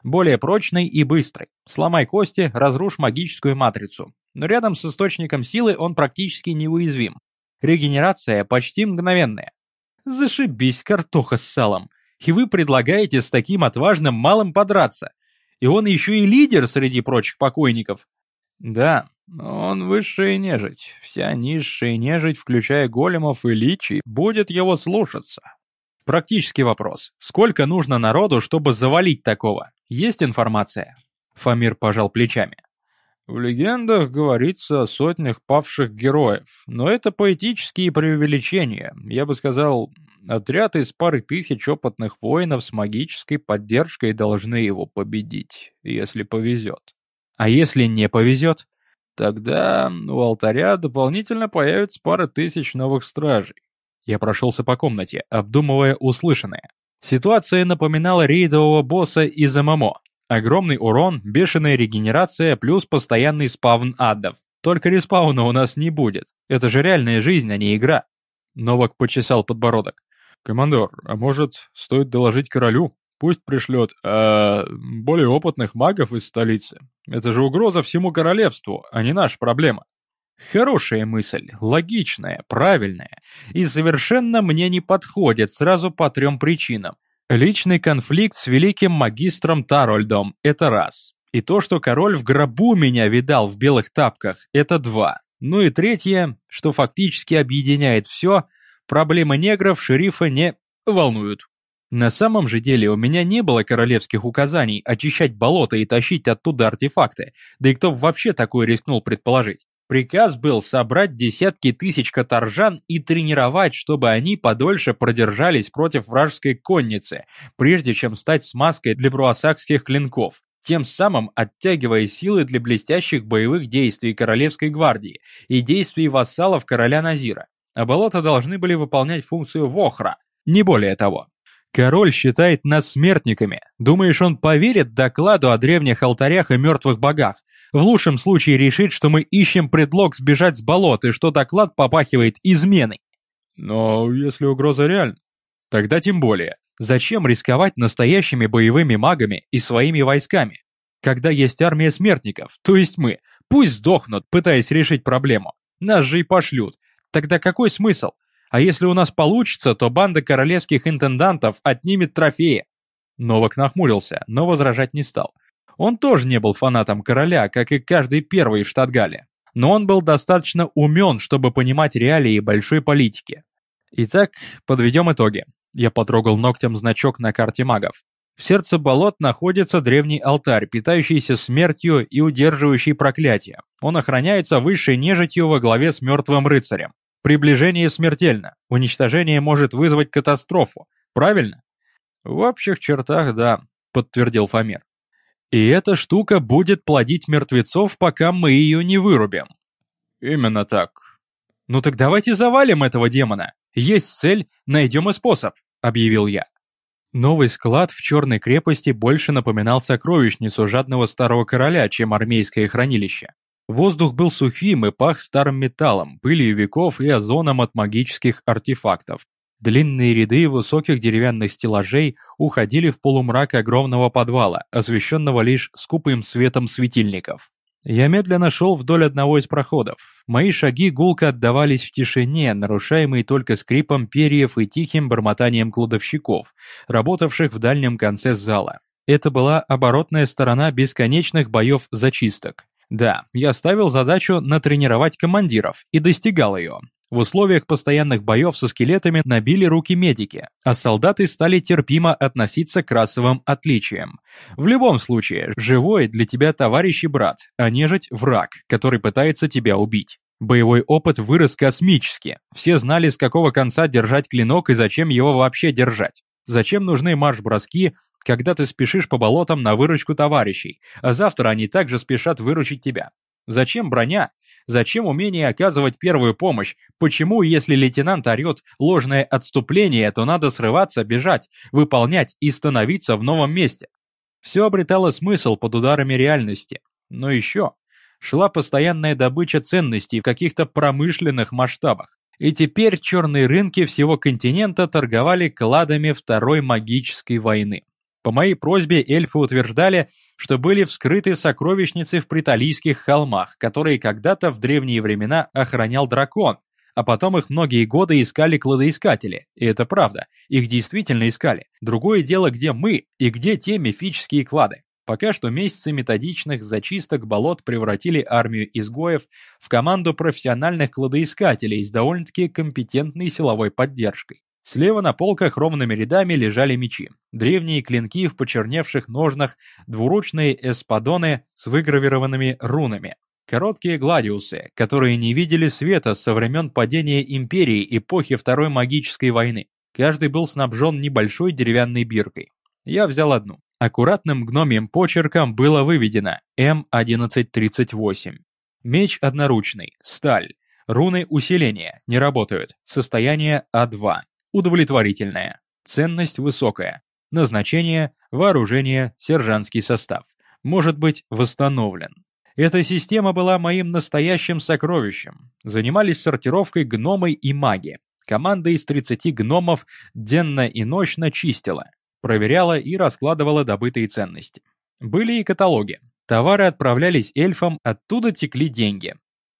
Более прочный и быстрый. Сломай кости, разрушь магическую матрицу. Но рядом с источником силы он практически неуязвим. Регенерация почти мгновенная. Зашибись, картоха с салом. И вы предлагаете с таким отважным малым подраться. И он еще и лидер среди прочих покойников. Да, он высшая нежить. Вся низшая нежить, включая големов и личий, будет его слушаться. Практический вопрос. Сколько нужно народу, чтобы завалить такого? Есть информация? Фамир пожал плечами. В легендах говорится о сотнях павших героев, но это поэтические преувеличения. Я бы сказал, отряд из пары тысяч опытных воинов с магической поддержкой должны его победить, если повезет. А если не повезет? Тогда у алтаря дополнительно появится пара тысяч новых стражей. Я прошелся по комнате, обдумывая услышанное. Ситуация напоминала рейдового босса из ММО. Огромный урон, бешеная регенерация, плюс постоянный спавн аддов. Только респауна у нас не будет. Это же реальная жизнь, а не игра. Новак почесал подбородок. «Командор, а может, стоит доложить королю? Пусть пришлет э, более опытных магов из столицы. Это же угроза всему королевству, а не наша проблема. Хорошая мысль, логичная, правильная. И совершенно мне не подходит сразу по трем причинам. Личный конфликт с великим магистром Тарольдом – это раз. И то, что король в гробу меня видал в белых тапках – это два. Ну и третье, что фактически объединяет все, проблемы негров шерифа не волнуют. На самом же деле у меня не было королевских указаний очищать болото и тащить оттуда артефакты, да и кто вообще такое рискнул предположить. Приказ был собрать десятки тысяч каторжан и тренировать, чтобы они подольше продержались против вражеской конницы, прежде чем стать смазкой для бруасакских клинков, тем самым оттягивая силы для блестящих боевых действий Королевской гвардии и действий вассалов короля Назира. А болота должны были выполнять функцию Вохра, не более того. Король считает нас смертниками. Думаешь, он поверит докладу о древних алтарях и мертвых богах? В лучшем случае решит, что мы ищем предлог сбежать с болот и что доклад попахивает изменой. Но если угроза реальна, тогда тем более. Зачем рисковать настоящими боевыми магами и своими войсками? Когда есть армия смертников, то есть мы, пусть сдохнут, пытаясь решить проблему. Нас же и пошлют. Тогда какой смысл? А если у нас получится, то банда королевских интендантов отнимет трофеи. Новак нахмурился, но возражать не стал. Он тоже не был фанатом короля, как и каждый первый в Штатгале. Но он был достаточно умен, чтобы понимать реалии большой политики. Итак, подведем итоги. Я потрогал ногтем значок на карте магов. В сердце болот находится древний алтарь, питающийся смертью и удерживающий проклятие. Он охраняется высшей нежитью во главе с мертвым рыцарем. Приближение смертельно. Уничтожение может вызвать катастрофу. Правильно? В общих чертах, да, подтвердил Фомер. И эта штука будет плодить мертвецов, пока мы ее не вырубим. Именно так. Ну так давайте завалим этого демона. Есть цель, найдем и способ, объявил я. Новый склад в Черной крепости больше напоминал сокровищницу жадного старого короля, чем армейское хранилище. Воздух был сухим и пах старым металлом, пылью веков и озоном от магических артефактов. Длинные ряды высоких деревянных стеллажей уходили в полумрак огромного подвала, освещенного лишь скупым светом светильников. Я медленно шел вдоль одного из проходов. Мои шаги гулко отдавались в тишине, нарушаемой только скрипом перьев и тихим бормотанием кладовщиков, работавших в дальнем конце зала. Это была оборотная сторона бесконечных боев зачисток. Да, я ставил задачу натренировать командиров и достигал ее. В условиях постоянных боев со скелетами набили руки медики, а солдаты стали терпимо относиться к расовым отличиям. В любом случае, живой для тебя товарищ и брат, а нежить – враг, который пытается тебя убить. Боевой опыт вырос космически. Все знали, с какого конца держать клинок и зачем его вообще держать. Зачем нужны марш-броски, когда ты спешишь по болотам на выручку товарищей, а завтра они также спешат выручить тебя? Зачем броня? Зачем умение оказывать первую помощь? Почему, если лейтенант орет ложное отступление, то надо срываться, бежать, выполнять и становиться в новом месте? Все обретало смысл под ударами реальности. Но еще шла постоянная добыча ценностей в каких-то промышленных масштабах. И теперь черные рынки всего континента торговали кладами Второй магической войны. По моей просьбе эльфы утверждали, что были вскрыты сокровищницы в Приталийских холмах, которые когда-то в древние времена охранял дракон, а потом их многие годы искали кладоискатели. И это правда, их действительно искали. Другое дело, где мы и где те мифические клады. Пока что месяцы методичных зачисток болот превратили армию изгоев в команду профессиональных кладоискателей с довольно-таки компетентной силовой поддержкой. Слева на полках ровными рядами лежали мечи. Древние клинки в почерневших ножнах, двуручные эспадоны с выгравированными рунами. Короткие гладиусы, которые не видели света со времен падения империи эпохи Второй магической войны. Каждый был снабжен небольшой деревянной биркой. Я взял одну. Аккуратным гномием почерком было выведено М1138. Меч одноручный, сталь. Руны усиления, не работают. Состояние А2 удовлетворительная, ценность высокая, назначение, вооружение, сержантский состав, может быть восстановлен. Эта система была моим настоящим сокровищем. Занимались сортировкой гномы и маги. Команда из 30 гномов денно и ночно чистила, проверяла и раскладывала добытые ценности. Были и каталоги. Товары отправлялись эльфам, оттуда текли деньги.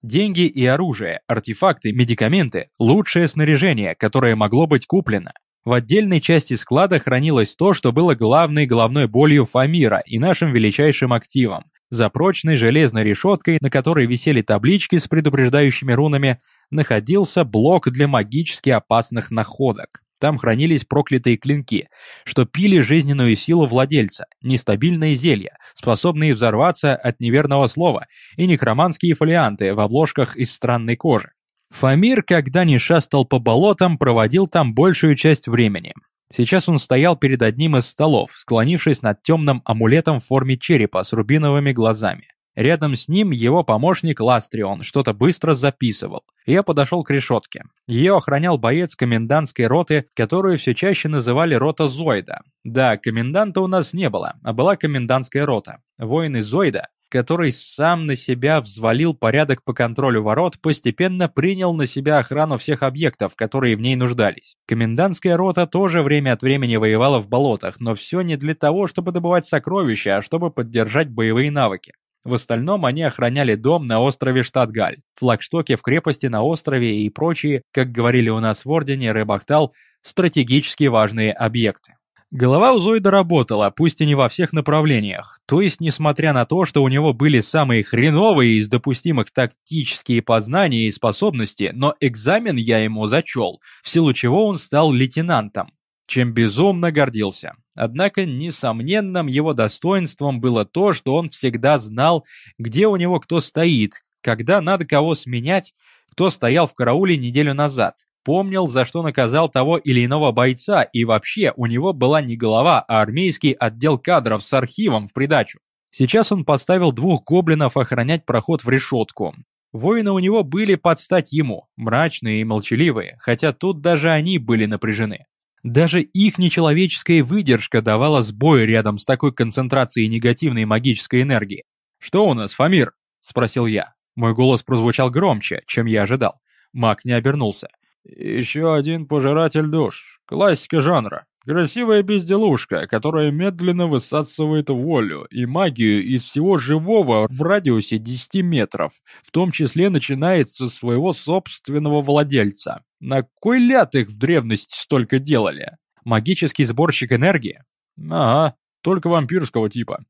Деньги и оружие, артефакты, медикаменты, лучшее снаряжение, которое могло быть куплено. В отдельной части склада хранилось то, что было главной головной болью Фамира и нашим величайшим активом. За прочной железной решеткой, на которой висели таблички с предупреждающими рунами, находился блок для магически опасных находок. Там хранились проклятые клинки, что пили жизненную силу владельца, нестабильные зелья, способные взорваться от неверного слова, и некроманские фолианты в обложках из странной кожи. Фамир, когда не шастал по болотам, проводил там большую часть времени. Сейчас он стоял перед одним из столов, склонившись над темным амулетом в форме черепа с рубиновыми глазами. Рядом с ним его помощник Ластрион что-то быстро записывал. Я подошел к решетке. Ее охранял боец комендантской роты, которую все чаще называли рота Зойда. Да, коменданта у нас не было, а была комендантская рота. Воины Зойда, который сам на себя взвалил порядок по контролю ворот, постепенно принял на себя охрану всех объектов, которые в ней нуждались. Комендантская рота тоже время от времени воевала в болотах, но все не для того, чтобы добывать сокровища, а чтобы поддержать боевые навыки. В остальном они охраняли дом на острове Штатгаль, флагштоки в крепости на острове и прочие, как говорили у нас в Ордене Рыбахтал, стратегически важные объекты. Голова у Зоида работала, пусть и не во всех направлениях. То есть, несмотря на то, что у него были самые хреновые из допустимых тактические познания и способности, но экзамен я ему зачел, в силу чего он стал лейтенантом чем безумно гордился. Однако несомненным его достоинством было то, что он всегда знал, где у него кто стоит, когда надо кого сменять, кто стоял в карауле неделю назад, помнил, за что наказал того или иного бойца, и вообще у него была не голова, а армейский отдел кадров с архивом в придачу. Сейчас он поставил двух гоблинов охранять проход в решетку. Воины у него были под стать ему, мрачные и молчаливые, хотя тут даже они были напряжены. Даже их нечеловеческая выдержка давала сбой рядом с такой концентрацией негативной магической энергии. «Что у нас, Фамир?» – спросил я. Мой голос прозвучал громче, чем я ожидал. Маг не обернулся. «Еще один пожиратель душ. Классика жанра. Красивая безделушка, которая медленно высасывает волю и магию из всего живого в радиусе 10 метров, в том числе начинается со своего собственного владельца. На кой ляд их в древности столько делали? Магический сборщик энергии? Ага, только вампирского типа.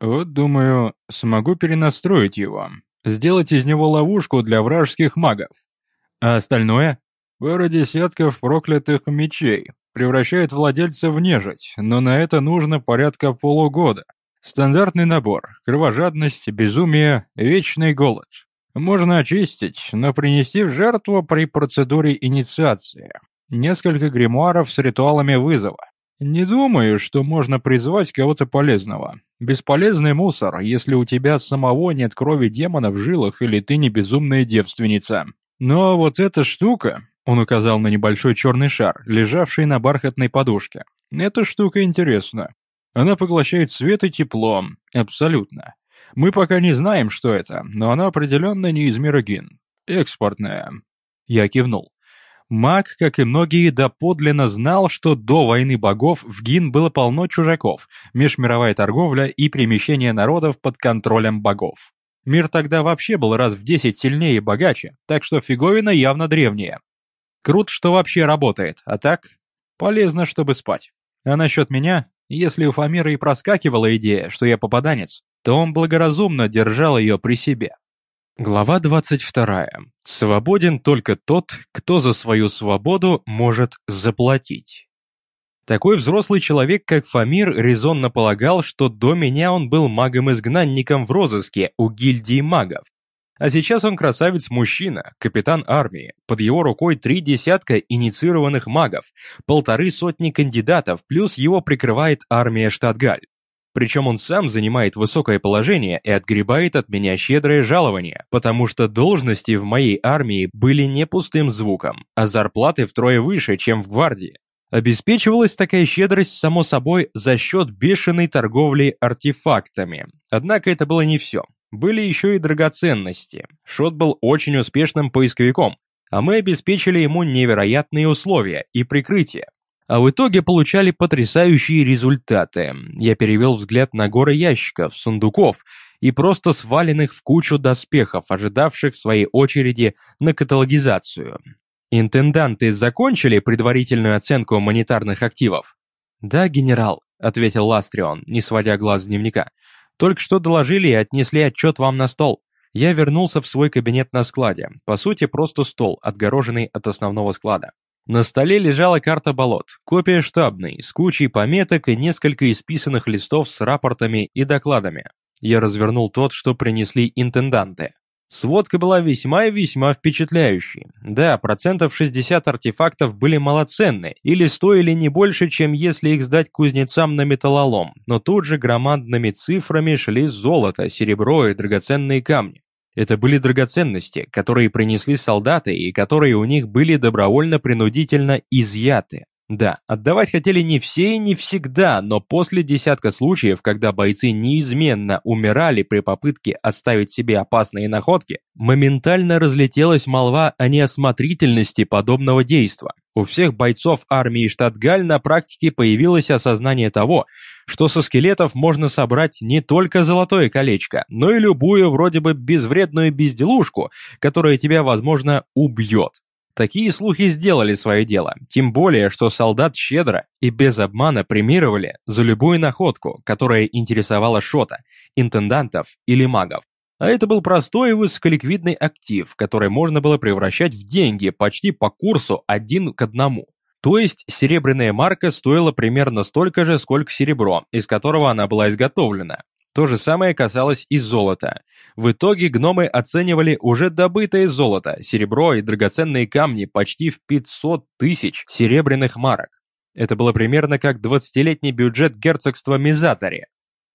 Вот, думаю, смогу перенастроить его. Сделать из него ловушку для вражеских магов. А остальное? Пара десятков проклятых мечей, превращает владельца в нежить, но на это нужно порядка полугода. Стандартный набор, кровожадность, безумие, вечный голод. Можно очистить, но принести в жертву при процедуре инициации. Несколько гримуаров с ритуалами вызова. Не думаю, что можно призвать кого-то полезного. Бесполезный мусор, если у тебя самого нет крови демона в жилах или ты не безумная девственница. Но вот эта штука, он указал на небольшой черный шар, лежавший на бархатной подушке. «Эта штука интересна. Она поглощает свет и тепло. Абсолютно. Мы пока не знаем, что это, но она определенно не из мира Гин. Экспортная». Я кивнул. Маг, как и многие, доподлинно знал, что до войны богов в Гин было полно чужаков, межмировая торговля и перемещение народов под контролем богов. Мир тогда вообще был раз в десять сильнее и богаче, так что фиговина явно древняя. Крут, что вообще работает, а так полезно, чтобы спать. А насчет меня, если у Фамира и проскакивала идея, что я попаданец, то он благоразумно держал ее при себе. Глава 22. Свободен только тот, кто за свою свободу может заплатить. Такой взрослый человек, как Фамир, резонно полагал, что до меня он был магом-изгнанником в розыске у гильдии магов, а сейчас он красавец-мужчина, капитан армии. Под его рукой три десятка инициированных магов, полторы сотни кандидатов, плюс его прикрывает армия Штатгаль. Причем он сам занимает высокое положение и отгребает от меня щедрое жалование, потому что должности в моей армии были не пустым звуком, а зарплаты втрое выше, чем в гвардии. Обеспечивалась такая щедрость, само собой, за счет бешеной торговли артефактами. Однако это было не все. Были еще и драгоценности. Шот был очень успешным поисковиком, а мы обеспечили ему невероятные условия и прикрытие. А в итоге получали потрясающие результаты. Я перевел взгляд на горы ящиков, сундуков и просто сваленных в кучу доспехов, ожидавших своей очереди на каталогизацию. Интенданты закончили предварительную оценку монетарных активов? «Да, генерал», — ответил Ластрион, не сводя глаз с дневника. Только что доложили и отнесли отчет вам на стол. Я вернулся в свой кабинет на складе. По сути, просто стол, отгороженный от основного склада. На столе лежала карта болот, копия штабной, с кучей пометок и несколько исписанных листов с рапортами и докладами. Я развернул тот, что принесли интенданты. Сводка была весьма и весьма впечатляющей. Да, процентов 60 артефактов были малоценны или стоили не больше, чем если их сдать кузнецам на металлолом, но тут же громадными цифрами шли золото, серебро и драгоценные камни. Это были драгоценности, которые принесли солдаты и которые у них были добровольно-принудительно изъяты. Да, отдавать хотели не все и не всегда, но после десятка случаев, когда бойцы неизменно умирали при попытке оставить себе опасные находки, моментально разлетелась молва о неосмотрительности подобного действа. У всех бойцов армии Штатгаль на практике появилось осознание того, что со скелетов можно собрать не только золотое колечко, но и любую вроде бы безвредную безделушку, которая тебя, возможно, убьет. Такие слухи сделали свое дело, тем более, что солдат щедро и без обмана премировали за любую находку, которая интересовала Шота, интендантов или магов. А это был простой и высоколиквидный актив, который можно было превращать в деньги почти по курсу один к одному. То есть серебряная марка стоила примерно столько же, сколько серебро, из которого она была изготовлена. То же самое касалось и золота. В итоге гномы оценивали уже добытое золото, серебро и драгоценные камни почти в 500 тысяч серебряных марок. Это было примерно как 20-летний бюджет герцогства Мизатари.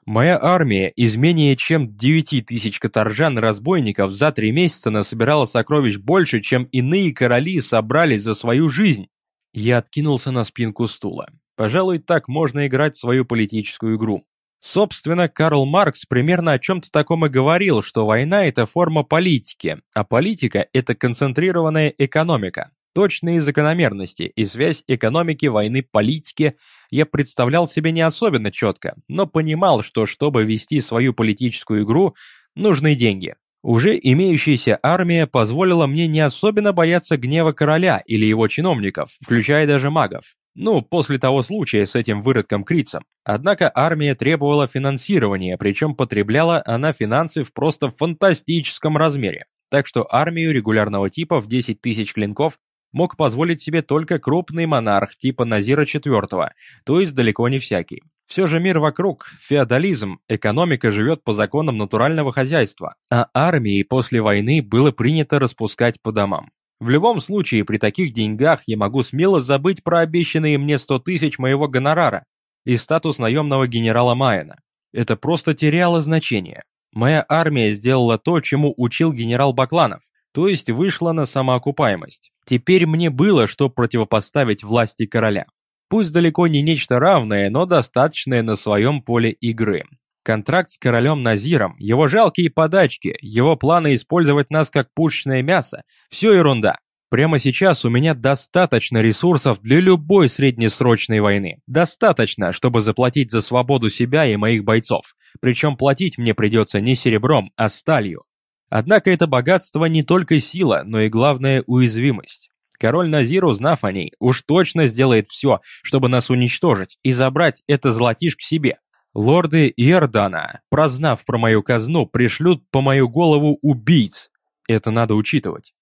Моя армия из менее чем 9 тысяч каторжан-разбойников за три месяца насобирала сокровищ больше, чем иные короли собрали за свою жизнь. Я откинулся на спинку стула. Пожалуй, так можно играть свою политическую игру. Собственно, Карл Маркс примерно о чем-то таком и говорил, что война – это форма политики, а политика – это концентрированная экономика. Точные закономерности и связь экономики, войны, политики я представлял себе не особенно четко, но понимал, что чтобы вести свою политическую игру, нужны деньги. Уже имеющаяся армия позволила мне не особенно бояться гнева короля или его чиновников, включая даже магов. Ну, после того случая с этим выродком Крицем. Однако армия требовала финансирования, причем потребляла она финансы в просто фантастическом размере. Так что армию регулярного типа в 10 тысяч клинков мог позволить себе только крупный монарх типа Назира IV, то есть далеко не всякий. Все же мир вокруг, феодализм, экономика живет по законам натурального хозяйства, а армии после войны было принято распускать по домам. В любом случае, при таких деньгах я могу смело забыть про обещанные мне 100 тысяч моего гонорара и статус наемного генерала Майена. Это просто теряло значение. Моя армия сделала то, чему учил генерал Бакланов, то есть вышла на самоокупаемость. Теперь мне было что противопоставить власти короля. Пусть далеко не нечто равное, но достаточное на своем поле игры. Контракт с королем Назиром, его жалкие подачки, его планы использовать нас как пушечное мясо – все ерунда. Прямо сейчас у меня достаточно ресурсов для любой среднесрочной войны. Достаточно, чтобы заплатить за свободу себя и моих бойцов. Причем платить мне придется не серебром, а сталью. Однако это богатство не только сила, но и главная уязвимость. Король Назир, узнав о ней, уж точно сделает все, чтобы нас уничтожить и забрать это золотишко себе. Лорды Иордана, прознав про мою казну, пришлют по мою голову убийц. Это надо учитывать.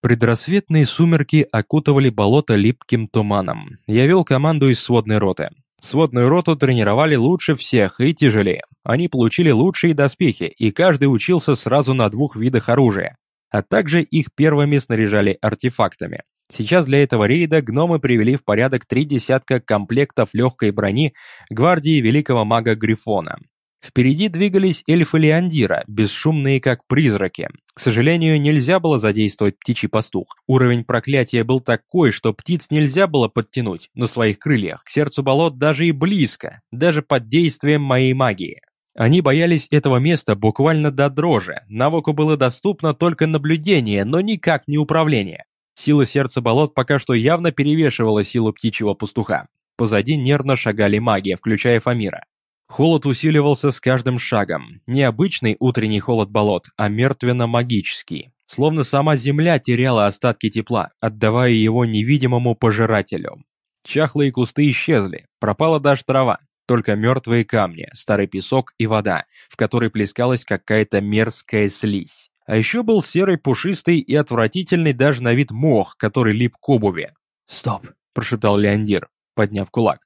Предрассветные сумерки окутывали болото липким туманом. Я вел команду из сводной роты. Сводную роту тренировали лучше всех и тяжелее. Они получили лучшие доспехи, и каждый учился сразу на двух видах оружия, а также их первыми снаряжали артефактами. Сейчас для этого рейда гномы привели в порядок три десятка комплектов легкой брони гвардии великого мага Грифона. Впереди двигались эльфы Леандира, бесшумные как призраки. К сожалению, нельзя было задействовать птичий пастух. Уровень проклятия был такой, что птиц нельзя было подтянуть на своих крыльях к сердцу болот даже и близко, даже под действием моей магии. Они боялись этого места буквально до дрожи. Навыку было доступно только наблюдение, но никак не управление. Сила сердца болот пока что явно перевешивала силу птичьего пастуха. Позади нервно шагали маги, включая Фамира. Холод усиливался с каждым шагом. Не обычный утренний холод болот, а мертвенно-магический. Словно сама земля теряла остатки тепла, отдавая его невидимому пожирателю. Чахлые кусты исчезли, пропала даже трава. Только мертвые камни, старый песок и вода, в которой плескалась какая-то мерзкая слизь. А еще был серый, пушистый и отвратительный даже на вид мох, который лип к обуви. «Стоп!» – прошептал Леондир, подняв кулак.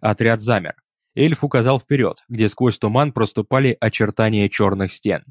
Отряд замер. Эльф указал вперед, где сквозь туман проступали очертания черных стен.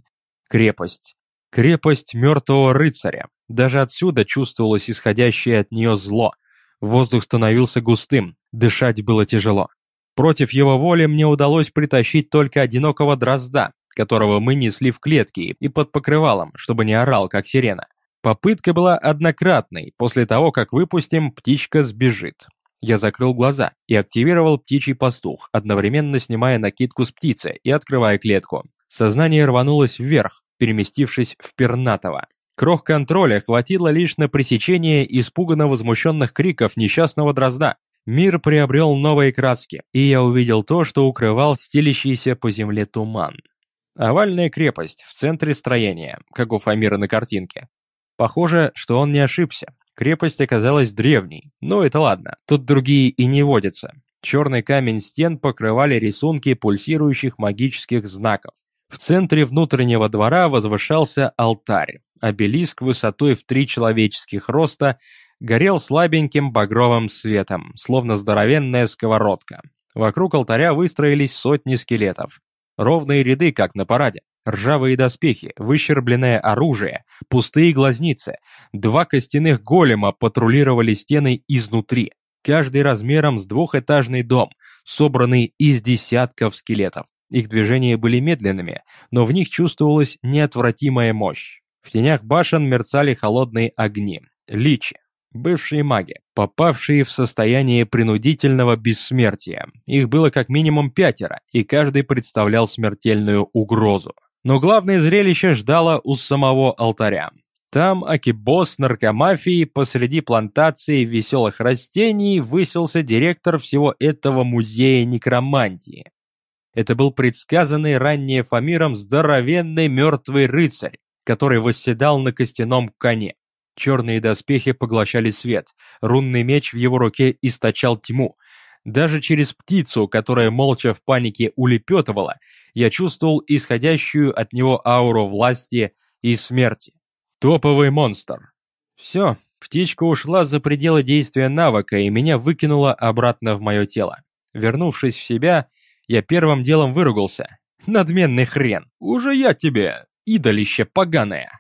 Крепость. Крепость мертвого рыцаря. Даже отсюда чувствовалось исходящее от нее зло. Воздух становился густым, дышать было тяжело. Против его воли мне удалось притащить только одинокого дрозда, которого мы несли в клетке и под покрывалом, чтобы не орал, как сирена. Попытка была однократной, после того, как выпустим, птичка сбежит. Я закрыл глаза и активировал птичий пастух, одновременно снимая накидку с птицы и открывая клетку. Сознание рванулось вверх, переместившись в пернатого. Крох контроля хватило лишь на пресечение испуганно возмущенных криков несчастного дрозда. Мир приобрел новые краски, и я увидел то, что укрывал стелящийся по земле туман. Овальная крепость в центре строения, как у Фамира на картинке. Похоже, что он не ошибся. Крепость оказалась древней, но это ладно, тут другие и не водятся. Черный камень стен покрывали рисунки пульсирующих магических знаков. В центре внутреннего двора возвышался алтарь. Обелиск высотой в три человеческих роста горел слабеньким багровым светом, словно здоровенная сковородка. Вокруг алтаря выстроились сотни скелетов. Ровные ряды, как на параде. Ржавые доспехи, выщербленное оружие, пустые глазницы. Два костяных голема патрулировали стены изнутри, каждый размером с двухэтажный дом, собранный из десятков скелетов. Их движения были медленными, но в них чувствовалась неотвратимая мощь. В тенях башен мерцали холодные огни, личи, бывшие маги, попавшие в состояние принудительного бессмертия. Их было как минимум пятеро, и каждый представлял смертельную угрозу. Но главное зрелище ждало у самого алтаря. Там акибос наркомафии посреди плантации веселых растений высился директор всего этого музея некромантии. Это был предсказанный ранее Фамиром здоровенный мертвый рыцарь, который восседал на костяном коне. Черные доспехи поглощали свет, рунный меч в его руке источал тьму. Даже через птицу, которая молча в панике улепетывала, я чувствовал исходящую от него ауру власти и смерти. Топовый монстр. Все, птичка ушла за пределы действия навыка и меня выкинула обратно в мое тело. Вернувшись в себя, я первым делом выругался. Надменный хрен, уже я тебе, идолище поганое.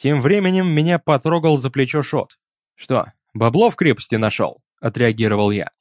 Тем временем меня потрогал за плечо Шот. «Что, бабло в крепости нашел?» — отреагировал я.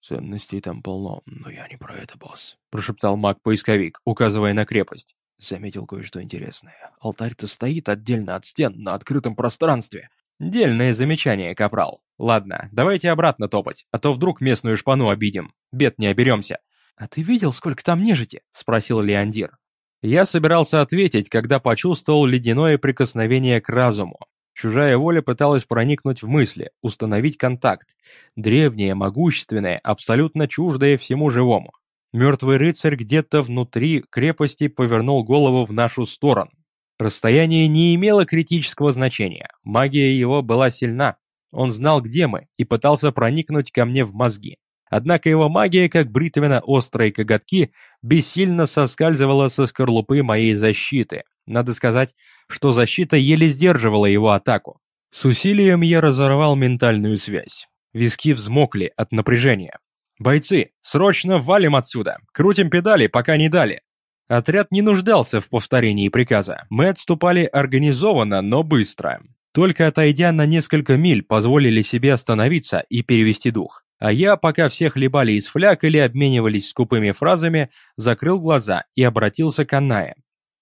«Ценностей там полно, но я не про это, босс», — прошептал маг-поисковик, указывая на крепость. Заметил кое-что интересное. Алтарь-то стоит отдельно от стен, на открытом пространстве. Дельное замечание, капрал. Ладно, давайте обратно топать, а то вдруг местную шпану обидим. Бед не оберемся. «А ты видел, сколько там нежити?» — спросил Леондир. Я собирался ответить, когда почувствовал ледяное прикосновение к разуму. Чужая воля пыталась проникнуть в мысли, установить контакт. Древняя, могущественная, абсолютно чуждая всему живому. Мертвый рыцарь где-то внутри крепости повернул голову в нашу сторону. Расстояние не имело критического значения, магия его была сильна. Он знал, где мы, и пытался проникнуть ко мне в мозги. Однако его магия, как бритвенно-острые коготки, бессильно соскальзывала со скорлупы моей защиты. Надо сказать, что защита еле сдерживала его атаку. С усилием я разорвал ментальную связь. Виски взмокли от напряжения. «Бойцы, срочно валим отсюда! Крутим педали, пока не дали!» Отряд не нуждался в повторении приказа. Мы отступали организованно, но быстро. Только отойдя на несколько миль, позволили себе остановиться и перевести дух. А я, пока все хлебали из фляг или обменивались скупыми фразами, закрыл глаза и обратился к Анае.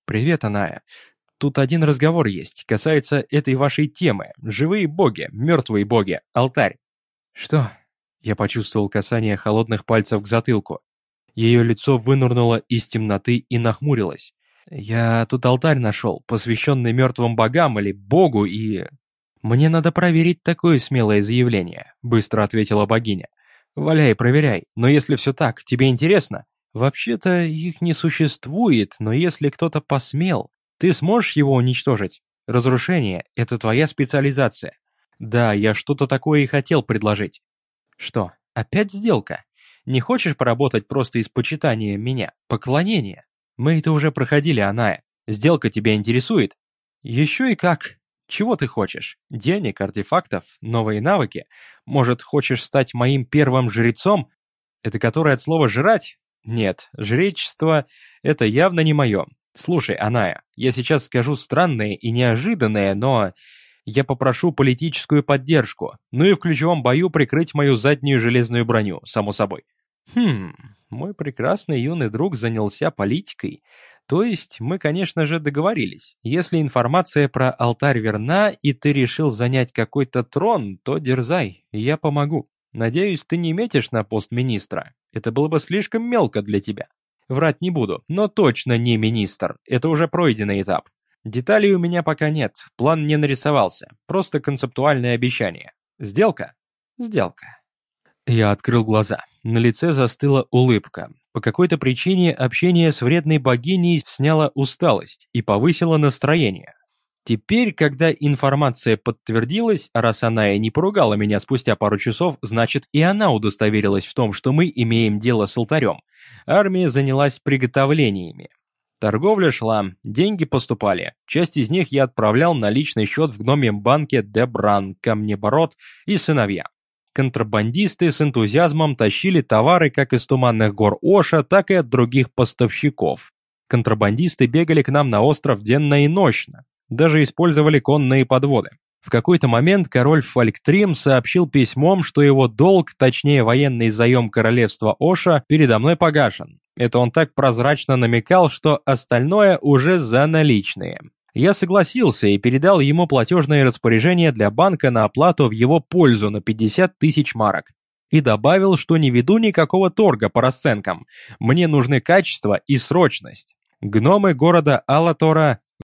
«Привет, Аная. Тут один разговор есть, касается этой вашей темы. Живые боги, мертвые боги, алтарь». «Что?» Я почувствовал касание холодных пальцев к затылку. Ее лицо вынырнуло из темноты и нахмурилось. «Я тут алтарь нашел, посвященный мертвым богам или богу, и...» «Мне надо проверить такое смелое заявление», — быстро ответила богиня. «Валяй, проверяй, но если все так, тебе интересно?» «Вообще-то их не существует, но если кто-то посмел, ты сможешь его уничтожить? Разрушение — это твоя специализация. Да, я что-то такое и хотел предложить. Что, опять сделка? Не хочешь поработать просто из почитания меня, поклонения? Мы это уже проходили, Аная. Сделка тебя интересует? Еще и как. Чего ты хочешь? Денег, артефактов, новые навыки? Может, хочешь стать моим первым жрецом? Это которое от слова «жрать»? Нет, жречество — это явно не мое. Слушай, Аная, я сейчас скажу странное и неожиданное, но я попрошу политическую поддержку, ну и в ключевом бою прикрыть мою заднюю железную броню, само собой. Хм, мой прекрасный юный друг занялся политикой. То есть мы, конечно же, договорились. Если информация про алтарь верна, и ты решил занять какой-то трон, то дерзай, я помогу. Надеюсь, ты не метишь на пост министра. Это было бы слишком мелко для тебя. Врать не буду, но точно не министр. Это уже пройденный этап. Деталей у меня пока нет, план не нарисовался, просто концептуальное обещание. Сделка? Сделка. Я открыл глаза. На лице застыла улыбка. По какой-то причине общение с вредной богиней сняло усталость и повысило настроение. Теперь, когда информация подтвердилась, а раз она и не поругала меня спустя пару часов, значит и она удостоверилась в том, что мы имеем дело с алтарем. Армия занялась приготовлениями. Торговля шла, деньги поступали. Часть из них я отправлял на личный счет в гномьем банке Дебран, Камнебород и сыновья. Контрабандисты с энтузиазмом тащили товары как из туманных гор Оша, так и от других поставщиков. Контрабандисты бегали к нам на остров денно и ночно. Даже использовали конные подводы. В какой-то момент король Фальктрим сообщил письмом, что его долг, точнее военный заем королевства Оша, передо мной погашен. Это он так прозрачно намекал, что остальное уже за наличные. Я согласился и передал ему платежное распоряжение для банка на оплату в его пользу на 50 тысяч марок. И добавил, что не веду никакого торга по расценкам. Мне нужны качество и срочность. Гномы города Алатора